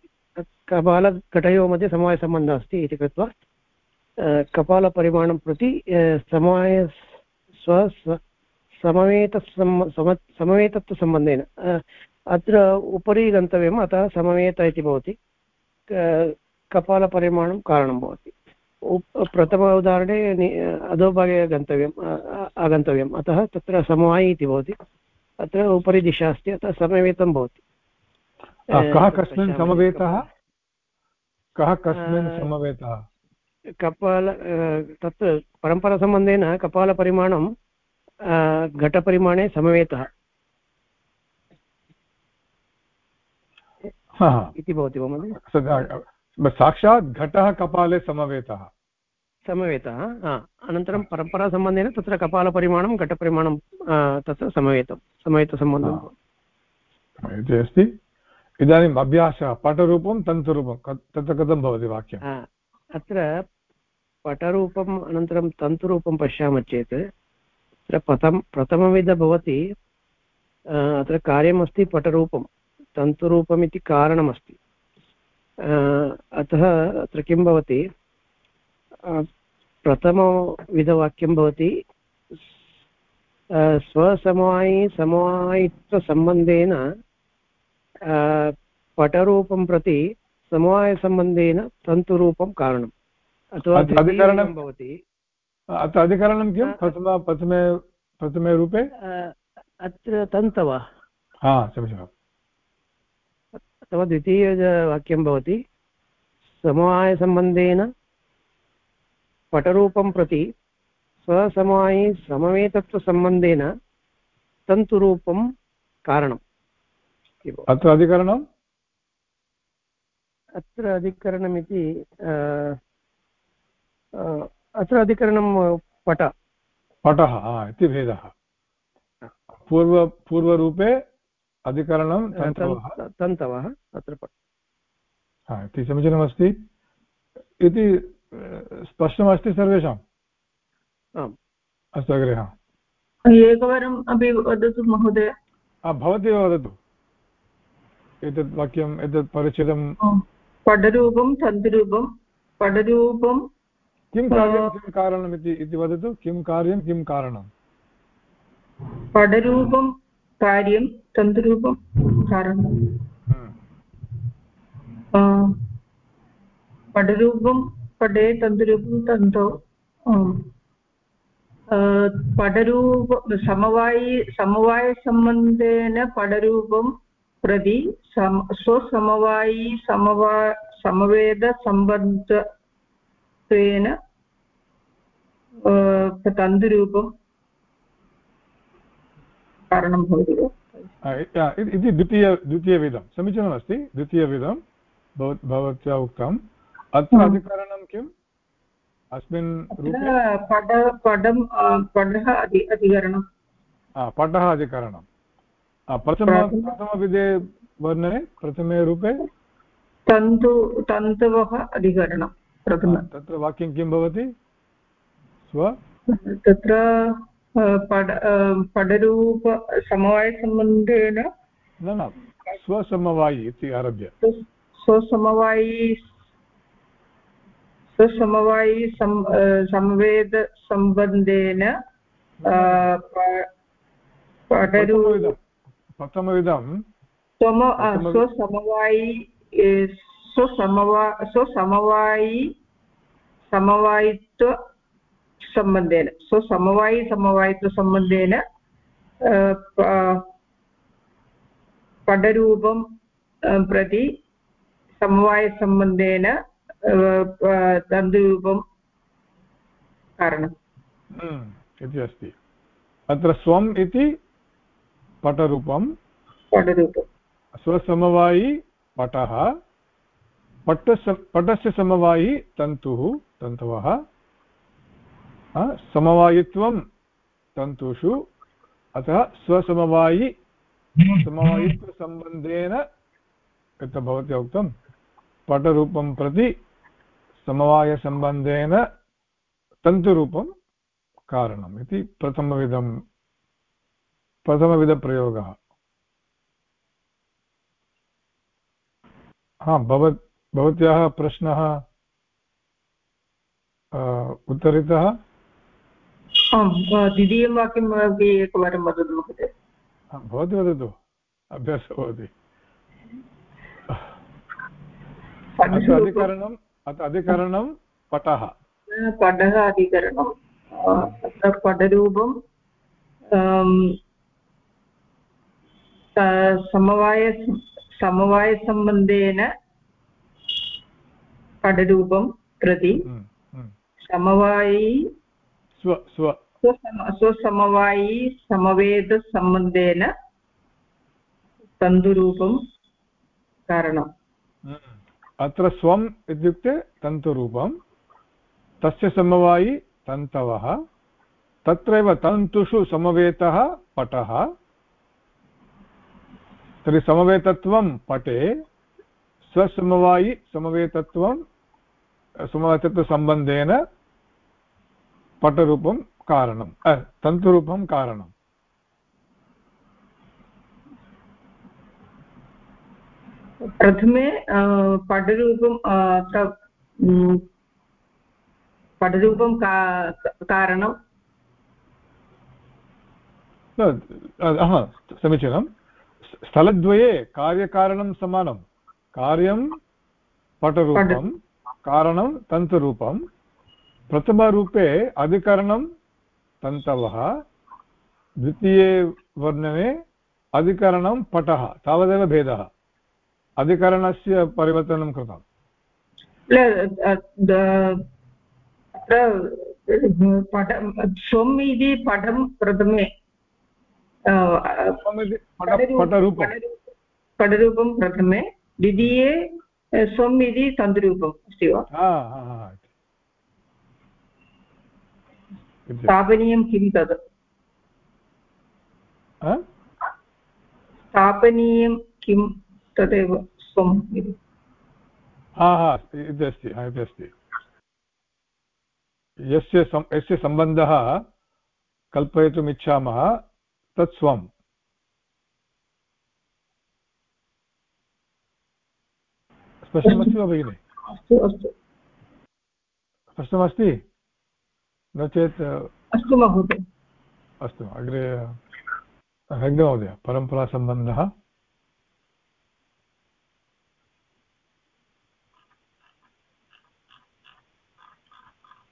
[SPEAKER 4] कपालघटयोः मध्ये समवायसम्बन्धः अस्ति इति कृत्वा कपालपरिमाणं प्रति समवाय स्व समवेतसम् समवेतत्वसम्बन्धेन अत्र उपरि गन्तव्यम् अतः समवेत इति भवति कपालपरिमाणं कारणं भवति प्रथम उदाहरणे अधोभागे गन्तव्यम् आगन्तव्यम्। अतः तत्र समवायि इति भवति। अत्र उपरि दिशा अस्ति अतः समवेतं भवति।
[SPEAKER 1] कः कस्मिन् समवेतः? कः कस्मिन् समवेतः?
[SPEAKER 4] कपाल तत् परम्परासम्बन्धेन कपालपरिमाणं घटपरिमाणे समवेतः। इति भवति महोदय?
[SPEAKER 1] साक्षात् घटः कपाले समवेतः।
[SPEAKER 4] समवेतः अनन्तरं परम्परासम्बन्धेन तत्र कपालपरिमाणं घटपरिमाणं तत्र समवेतं समवेतसम्बन्धं।
[SPEAKER 1] इति अस्ति। इदानीम् अभ्यासः पटरूपं तन्तुरूपं तत्र कथं भवति वाक्यम्
[SPEAKER 4] अत्र पटरूपम् अनन्तरं तन्तुरूपं पश्यामः चेत् तत्र प्रथम प्रथमविध भवति अत्र कार्यमस्ति पटरूपं। तन्तुरूपमिति कारणमस्ति। अतः अत्र किं भवति? प्रथमविधवाक्यं भवति स्वसमवायि समवायित्वसम्बन्धेन पटरूपं प्रति समवायसम्बन्धेन तन्तुरूपं कारणम्। अथवा
[SPEAKER 1] अधिकरणं भवति? अत्र अधिकरणं किं? प्रथम प्रथमे प्रथमे रूपे?
[SPEAKER 4] अत्र तन्तव।
[SPEAKER 1] हा समीचीनम्।
[SPEAKER 4] अथवा द्वितीयवाक्यं भवति समवायसम्बन्धेन पटरूपं प्रति स्वसमवायि समवेतत्वसम्बन्धेन तन्तुरूपं कारणम्
[SPEAKER 1] अत्र अधिकरणम्
[SPEAKER 4] अत्र अधिकरणमिति अत्र अधिकरणं पट।
[SPEAKER 1] पटः इति भेदः। पूर्व पूर्वरूपे अधिकरणं
[SPEAKER 4] तन्तवः अत्र
[SPEAKER 1] पट इति समीचीनमस्ति। इति स्पष्टमस्ति सर्वेषाम्?
[SPEAKER 4] आम्।
[SPEAKER 1] अस्तु अग्रे हा।
[SPEAKER 2] एकवारम् अपि वदतु महोदय।
[SPEAKER 1] भवती एव वदतु। एतत् वाक्यम् एतत् परिचितं
[SPEAKER 2] पडरूपं तन्तुरूपं पडरूपं
[SPEAKER 1] किं कार्यं किं कारणम् इति इति वदतु। किं कार्यं किं कारणं
[SPEAKER 2] पडरूपं कार्यं तन्तुरूपं कारणं। पडरूपं पडे तन्तुरूपं तन्तौ पडरूप समवायि समवायसम्बन्धेन पडरूपं प्रति सम स्वसमवायि समवा समवेदसम्बन्धत्वेन तन्तुरूपं कारणं भवति
[SPEAKER 1] इति द्वितीय द्वितीयविधं समीचीनमस्ति। द्वितीयविधं भवत्या उक्तम्। अत्र अधिकरणं किम्? अस्मिन्
[SPEAKER 2] पड पडं पडः अधिकरणं।
[SPEAKER 1] पटः अधिकरणं। प्रथम प्रथमविधे वर्णने प्रथमे रूपे?
[SPEAKER 2] तन्तु तन्तवः अधिकरणं प्रथम।
[SPEAKER 1] तत्र वाक्यं किं भवति? स्व?
[SPEAKER 2] तत्र पड पडरूप समवायसम्बन्धेन
[SPEAKER 1] न न स्वसमवायि इति आरभ्य
[SPEAKER 2] स्वसमवायि स्वसमवायि संवेदसम्बन्धेन
[SPEAKER 1] प्रथमविधं
[SPEAKER 2] स्वसमवायि स्वसमवा स्वसमवायि समवायित्वसम्बन्धेन स्वसमवायि समवायित्वसम्बन्धेन पडरूपं प्रति समवायसम्बन्धेन तन्तुरूपं कारणम्।
[SPEAKER 1] इति अस्ति। अत्र स्वम् इति पटरूपं।
[SPEAKER 2] पटरूपं
[SPEAKER 1] स्वसमवायि पटः पटस्य पटस्य समवायि तन्तुः तन्तवः। समवायित्वं तन्तुषु, अतः स्वसमवायि, समवायित्वसम्बन्धेन यत्र भवत्या उक्तं। पटरूपं प्रति समवायसम्बन्धेन तन्तुरूपं कारणम् इति प्रथमविधं, प्रथमविधप्रयोगः। हा, भवत्, भवत्याः प्रश्नः उत्तरितः।
[SPEAKER 2] आम् द्वितीयं वाक्यम् अपि एकवारं वदतु महोदय।
[SPEAKER 1] भवती वदतु अभ्यासः भवति। अधिकरणम् अधिकरणं पटः।
[SPEAKER 2] पटः अधिकरणं अत्र पटरूपं समवाय समवायसम्बन्धेन पटरूपं प्रति। समवायी
[SPEAKER 1] स्व स्व।
[SPEAKER 2] स्वसमवायी समवेदसम्बन्धेन तन्तुरूपं कारणम्
[SPEAKER 1] हम्म। अत्र स्वम् इत्युक्ते तन्तुरूपं, तस्य समवायि तन्तवः, तत्रैव तन्तुषु समवेतः पटः, तर्हि समवेतत्वं पटे, स्वसमवायि समवेतत्वं, समवेतत्वसम्बन्धेन पटरूपं कारणं तन्तुरूपं कारणम्।
[SPEAKER 2] प्रथमे पटरूपं पटरूपं का कारणं
[SPEAKER 1] समीचीनं स्थलद्वये कार्यकारणं समानं कार्यं पटरूपं कारणं तन्तुरूपं। प्रथमरूपे अधिकरणं तन्तवः द्वितीये वर्णने अधिकरणं पटः तावदेव भेदः। अधिकरणस्य परिवर्तनं कृतम्।
[SPEAKER 2] पठ स्वम् इति पठं प्रथमे पटरूपं प्रथमे द्वितीये स्वम् इति तन्तुरूपम् अस्ति वा? स्थापनीयं किं तत् स्थापनीयं किं तदेव स्वम् इति
[SPEAKER 1] हा हा इति अस्ति इति अस्ति यस्य यस्य सम्बन्धः कल्पयितुम् इच्छामः तत् स्वम्। स्पष्टमस्ति वा भगिनि?
[SPEAKER 2] अस्तु अस्तु।
[SPEAKER 1] स्पष्टमस्ति? नो चेत्
[SPEAKER 2] अस्तु महोदय।
[SPEAKER 1] अस्तु अग्रे हेग्डे महोदय परम्परासम्बन्धः।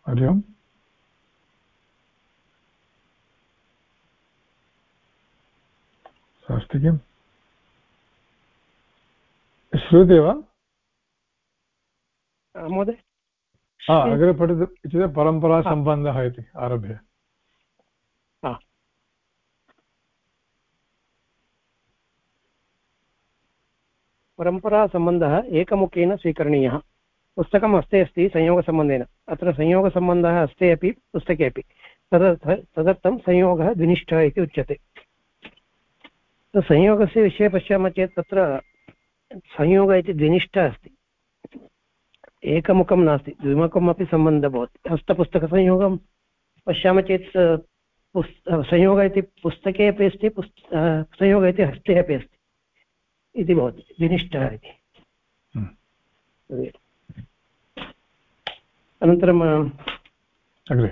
[SPEAKER 1] हरि ओम्। अस्ति किम्? श्रूयते वा?
[SPEAKER 4] महोदय।
[SPEAKER 1] अग्रे पठतु चेत् परम्परासम्बन्धः इति आरभ्य
[SPEAKER 4] परम्परासम्बन्धः एकमुखेन स्वीकरणीयः पुस्तकम् हस्ते अस्ति संयोगसम्बन्धेन अत्र संयोगसम्बन्धः हस्ते अपि पुस्तके अपि तदर्थ तदर्थं संयोगः द्विनिष्ठः इति उच्यते संयोगस्य विषये पश्यामः चेत् तत्र संयोगः इति द्विनिष्ठः अस्ति एकमुखं नास्ति द्विमुखम् अपि सम्बन्धः भवति। हस्तपुस्तकसंयोगं पश्यामः चेत् पुस् संयोगः इति पुस्तके अपि अस्ति पुस् संयोगः इति हस्ते अपि अस्ति। इति भवति द्विनिष्ठः इति। हम्म। अनन्तरं
[SPEAKER 1] अग्रे।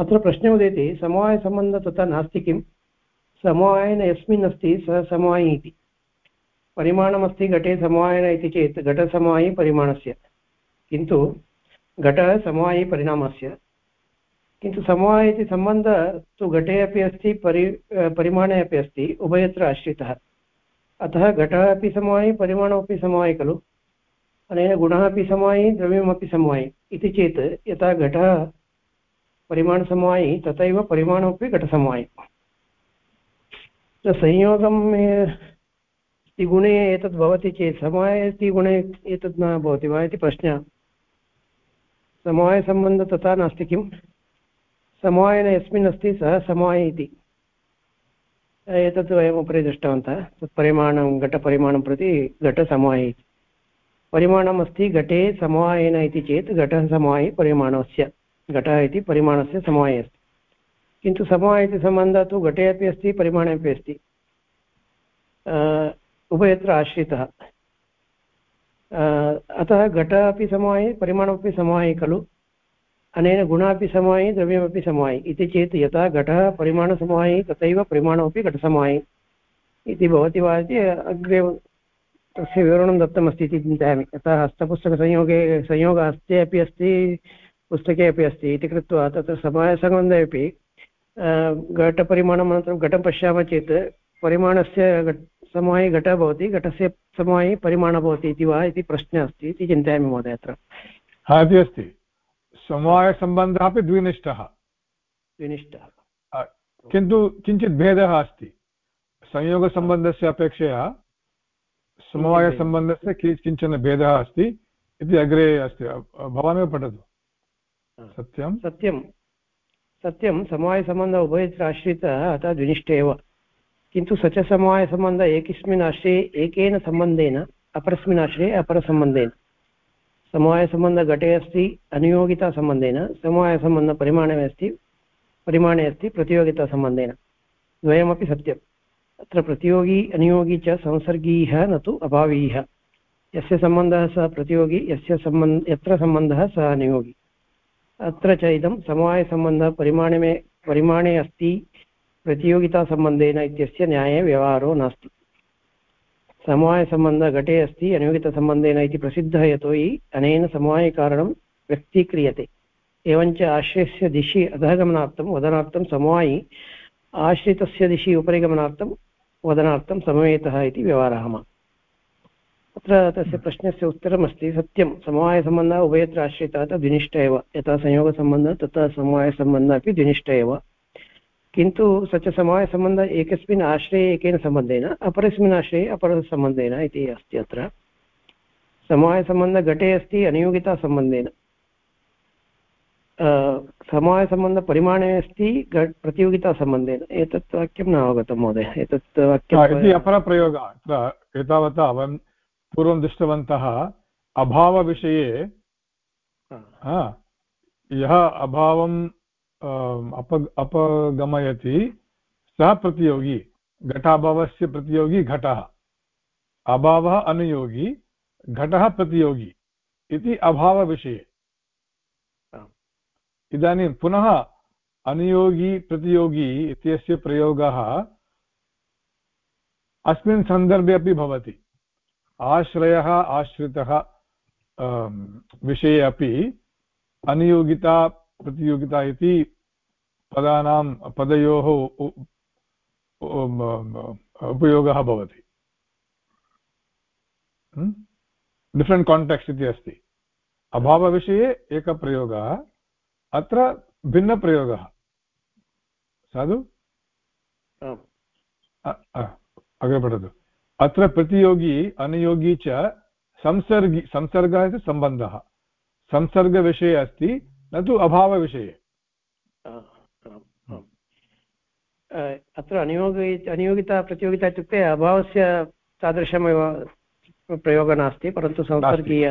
[SPEAKER 4] अत्र प्रश्ने उदेति समवायसम्बन्धः तथा नास्ति किं? समवायेन यस्मिन् अस्ति सः समवायि इति। परिमाणमस्ति घटे समवायन इति चेत् घटसमवायि परिमाणस्य। किन्तु घटः समवायि परिणामस्य। किन्तु समवाय इति सम्बन्धः तु घटे अपि अस्ति, परि परिमाणे अपि अस्ति, उभयत्र आश्रितः। अतः घटः अपि समवायि परिमाणमपि समवायि खलु। अनेन गुणः अपि समवायि द्रव्यमपि समवायि इति चेत् यथा घटः परिमाणसमवायि, तथैव परिमाणमपि घटसमवायि। संयोगं गुणे एतद् भवति चेत् समवाय इति गुणे एतद् न भवति वा इति प्रश्नः। समवायसम्बन्धः तथा नास्ति किं? समवायेन यस्मिन् अस्ति सः समवाय इति। एतत् वयम् उपरि दृष्टवन्तः परिमाणं, घटपरिमाणं प्रति घटसमवाय इति। परिमाणम् अस्ति घटे समवायेन इति चेत् घटः समवायि परिमाणस्य, घटः इति परिमाणस्य समवाये अस्ति। किन्तु समवाय इति सम्बन्धः तु घटे अपि अस्ति, परिमाणे अपि अस्ति। उभयत्र आश्रितः अतः घट अपि समवायि परिमाणमपि समवायि खलु। अनेन गुणः अपि समवायि, द्रव्यमपि समवायि। इति चेत् यथा घटः परिमाणसमवायि तथैव परिमाणमपि घटसमवायि इति भवति वा इति अग्रे तस्य विवरणं दत्तमस्ति इति चिन्तयामि। यथा हस्तपुस्तकसंयोगे, संयोगः हस्ते अपि अस्ति, पुस्तके अपि अस्ति इति कृत्वा तत्र समवायसम्बन्धे अपि घटपरिमाणम् अनन्तरं घटं पश्यामः चेत्, परिमाणस्य समवायि घटः भवति घटस्य समवायि परिमाणः भवति इति वा इति प्रश्नः अस्ति इति चिन्तयामि महोदय अत्र।
[SPEAKER 1] हा इति अस्ति। समवायसम्बन्धः अपि द्विनिष्ठः।
[SPEAKER 4] द्विनिष्ठः।
[SPEAKER 1] किन्तु किञ्चित् भेदः अस्ति। संयोगसम्बन्धस्य अपेक्षया समवायसम्बन्धस्य किंचन भेदः अस्ति इति अग्रे अस्ति। भवानेव पठतु। सत्यं
[SPEAKER 4] सत्यं सत्यं समवायसम्बन्धः उभयत्र आश्रितः अतः द्विनिष्ठ एव। किन्तु स च समवायसम्बन्धः एकस्मिन् आश्रये एकेन सम्बन्धेन, अपरस्मिन् आश्रये अपरसम्बन्धेन। समवायसम्बन्धः घटे अस्ति अनियोगितासम्बन्धेन समवायसम्बन्धपरिमाणे अस्ति, परिमाणे अस्ति प्रतियोगितासम्बन्धेन द्वयमपि सत्यम्। अत्र प्रतियोगी, अनियोगी च संसर्गीः न तु अभावीः यस्य सम्बन्धः सः प्रतियोगी, यस्य सम्बन्ध यत्र सम्बन्धः सः अनियोगी। अत्र च इदं समवायसम्बन्धः परिमाणे परिमाणे अस्ति प्रतियोगितासम्बन्धेन इत्यस्य न्याये व्यवहारो नास्ति। समवायसम्बन्धः घटे अस्ति अनियोगितसम्बन्धेन इति प्रसिद्धः यतोहि अनेन समवायकारणं व्यक्तीक्रियते। एवञ्च आश्रयस्य दिशि अधःगमनार्थं वदनार्थं समवायि आश्रितस्य दिशि उपरि गमनार्थं वदनार्थं समवेतः इति व्यवहारः अत्र तस्य प्रश्नस्य उत्तरमस्ति, सत्यं समवायसम्बन्धः उभयत्र आश्रितः द्विनिष्ठ एव, यथा संयोगसम्बन्धः तथा समवायसम्बन्धः अपि द्विनिष्ठ एव। किन्तु स च समवायसम्बन्धः एकस्मिन् आश्रये एकेन सम्बन्धेन अपरस्मिन् आश्रये अपरसम्बन्धेन इति अस्ति अत्र। समवायसम्बन्धः घटे अस्ति अनियोगितासम्बन्धेन। समवायसम्बन्धपरिमाणे अस्ति प्रतियोगितासम्बन्धेन। एतत् वाक्यं न अवगतं महोदय। एतत् वाक्यम्
[SPEAKER 1] इति अपरप्रयोगः। अत्र एतावता वयं पूर्वं दृष्टवन्तः अभावविषये यः अभावं अप अपगमयति। सः प्रतियोगी, घटाभावस्य प्रतियोगी, घटः। अभावः अनुयोगी, घटः प्रतियोगी इति अभावविषये। इदानीं पुनः अनुयोगी, प्रतियोगी इत्यस्य प्रयोगः अस्मिन् सन्दर्भे अपि भवति। आश्रयः, आश्रितः विषये अपि अनुयोगिता प्रतियोगिता इति पदानां पदयोः उपयोगः भवति। डिफ्रेण्ट् काण्टेक्स्ट् इति अस्ति। अभावविषये एकः प्रयोगः अत्र भिन्नप्रयोगः। साधु? अग्रे पठतु। अत्र प्रतियोगी अनुयोगी च संसर्गी संसर्गः इति सम्बन्धः। संसर्गविषये अस्ति न तु अभावविषये।
[SPEAKER 4] अत्र अनियोग अनियोगिता प्रतियोगिता इत्युक्ते अभावस्य तादृशमेव प्रयोगः नास्ति परन्तु संसर्गीय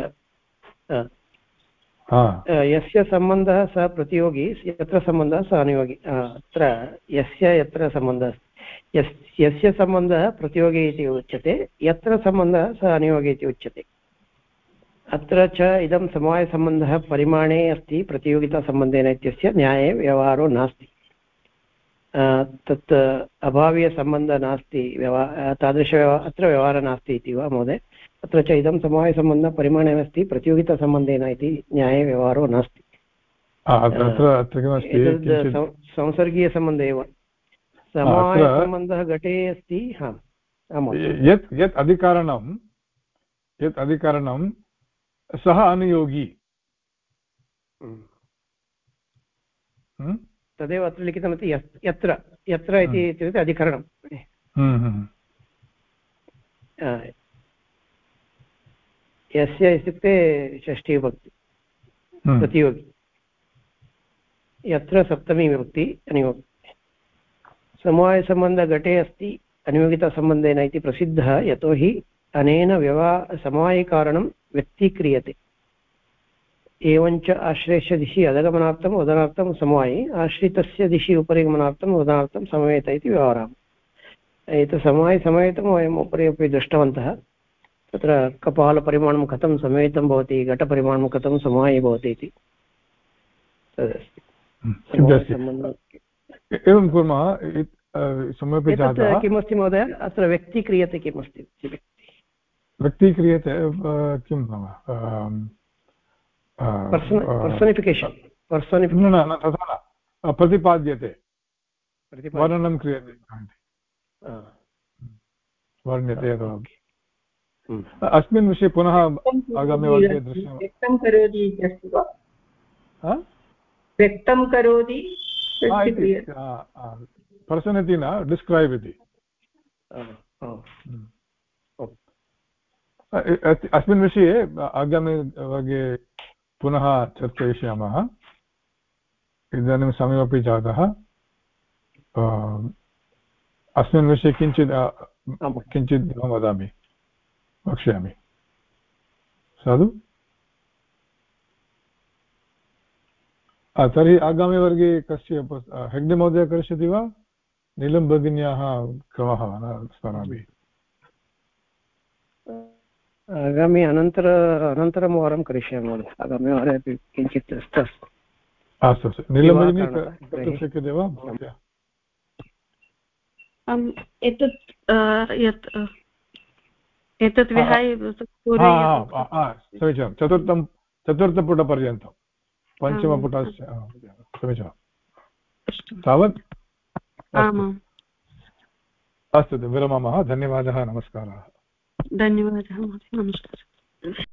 [SPEAKER 4] यस्य सम्बन्धः सः प्रतियोगी यत्र सम्बन्धः सः अनियोगी। अत्र यस्य यत्र सम्बन्धः यस् यस्य सम्बन्धः प्रतियोगी इति उच्यते यत्र सम्बन्धः सः अनियोगी इति उच्यते। अत्र च इदं समवायसम्बन्धः परिमाणे अस्ति प्रतियोगितासम्बन्धेन इत्यस्य न्याये व्यवहारो नास्ति। तत् अभावीयसम्बन्धः नास्ति व्यवहार तादृशव्यवहार अत्र व्यवहारः नास्ति इति वा महोदय? अत्र च इदं समवायसम्बन्धः परिमाणे अस्ति प्रतियोगितासम्बन्धेन इति न्याये व्यवहारो नास्ति। संसर्गीयसम्बन्ध एव। समवायसम्बन्धः घटे अस्ति हा।
[SPEAKER 1] यत् यत् अधिकरणं यत् अधिकरणं सः अनुयोगी
[SPEAKER 4] हम्म। हम्म? तदेव अत्र लिखितमस्ति यत्र यत्र इति हम्म। इत्युक्ते अधिकरणं यस्य इत्युक्ते षष्ठीविभक्ति प्रतियोगी यत्र सप्तमी विभक्ति अनियोगी समवायसम्बन्धघटे अस्ति अनियोगितासम्बन्धेन इति प्रसिद्धः यतोहि अनेन व्यवहा समवायिकारणं व्यक्तीक्रियते। एवञ्च आश्रयस्य दिशि अधगमनार्थं वदनार्थं समवायि आश्रितस्य दिशि उपरि गमनार्थं वदनार्थं समवेत इति व्यवहारः। एतत् समवायि समवेतं वयम् उपरि अपि दृष्टवन्तः। तत्र कपालपरिमाणं कथं समेतं भवति घटपरिमाणं कथं समाये भवति इति।
[SPEAKER 1] एवं कुर्मः
[SPEAKER 4] किमस्ति महोदय? अत्र व्यक्ति क्रियते किमस्ति?
[SPEAKER 1] व्यक्ति क्रियते किं नाम?
[SPEAKER 4] पर्सनिफिकेशन्
[SPEAKER 1] न न तथा न। प्रतिपाद्यते। वर्णनं क्रियते। वर्ण्यते हम्म। अस्मिन् विषये पुनः आगामिवर्गे दृश्यं
[SPEAKER 2] व्यक्तं करोति इति वा? व्यक्तं करोति
[SPEAKER 1] पर्सन् न डिस्क्रैब् इति। हम्म। अस्मिन् विषये आगामिवर्गे पुनः चर्चयिष्यामः। इदानीं समयमपि जातः। अस्मिन् विषये किञ्चित् किञ्चित् अहं वदामि वक्ष्यामि। साधु? तर्हि आगामिवर्गे कस्य हेग्डे करिष्यति वा? नीलं भगिन्याः क्रमः न स्मरामि।
[SPEAKER 4] आगामि अनन्तर अनन्तरं वारं करिष्यामि महोदय. आगामिवारे अपि किञ्चित् अस्तु
[SPEAKER 1] अस्तु. अस्तु नीलं भगिनी कर्तुं शक्यते वा? भवत्या?
[SPEAKER 3] एतत् यत् एतत् विहाय
[SPEAKER 1] समीचीनं. चतुर्थं चतुर्थपुटपर्यन्तं. पञ्चमपुटस्य समीचीनं. तावत्? अस्तु विरमामः. धन्यवादः नमस्कारः.
[SPEAKER 3] धन्यवादः नमस्कारः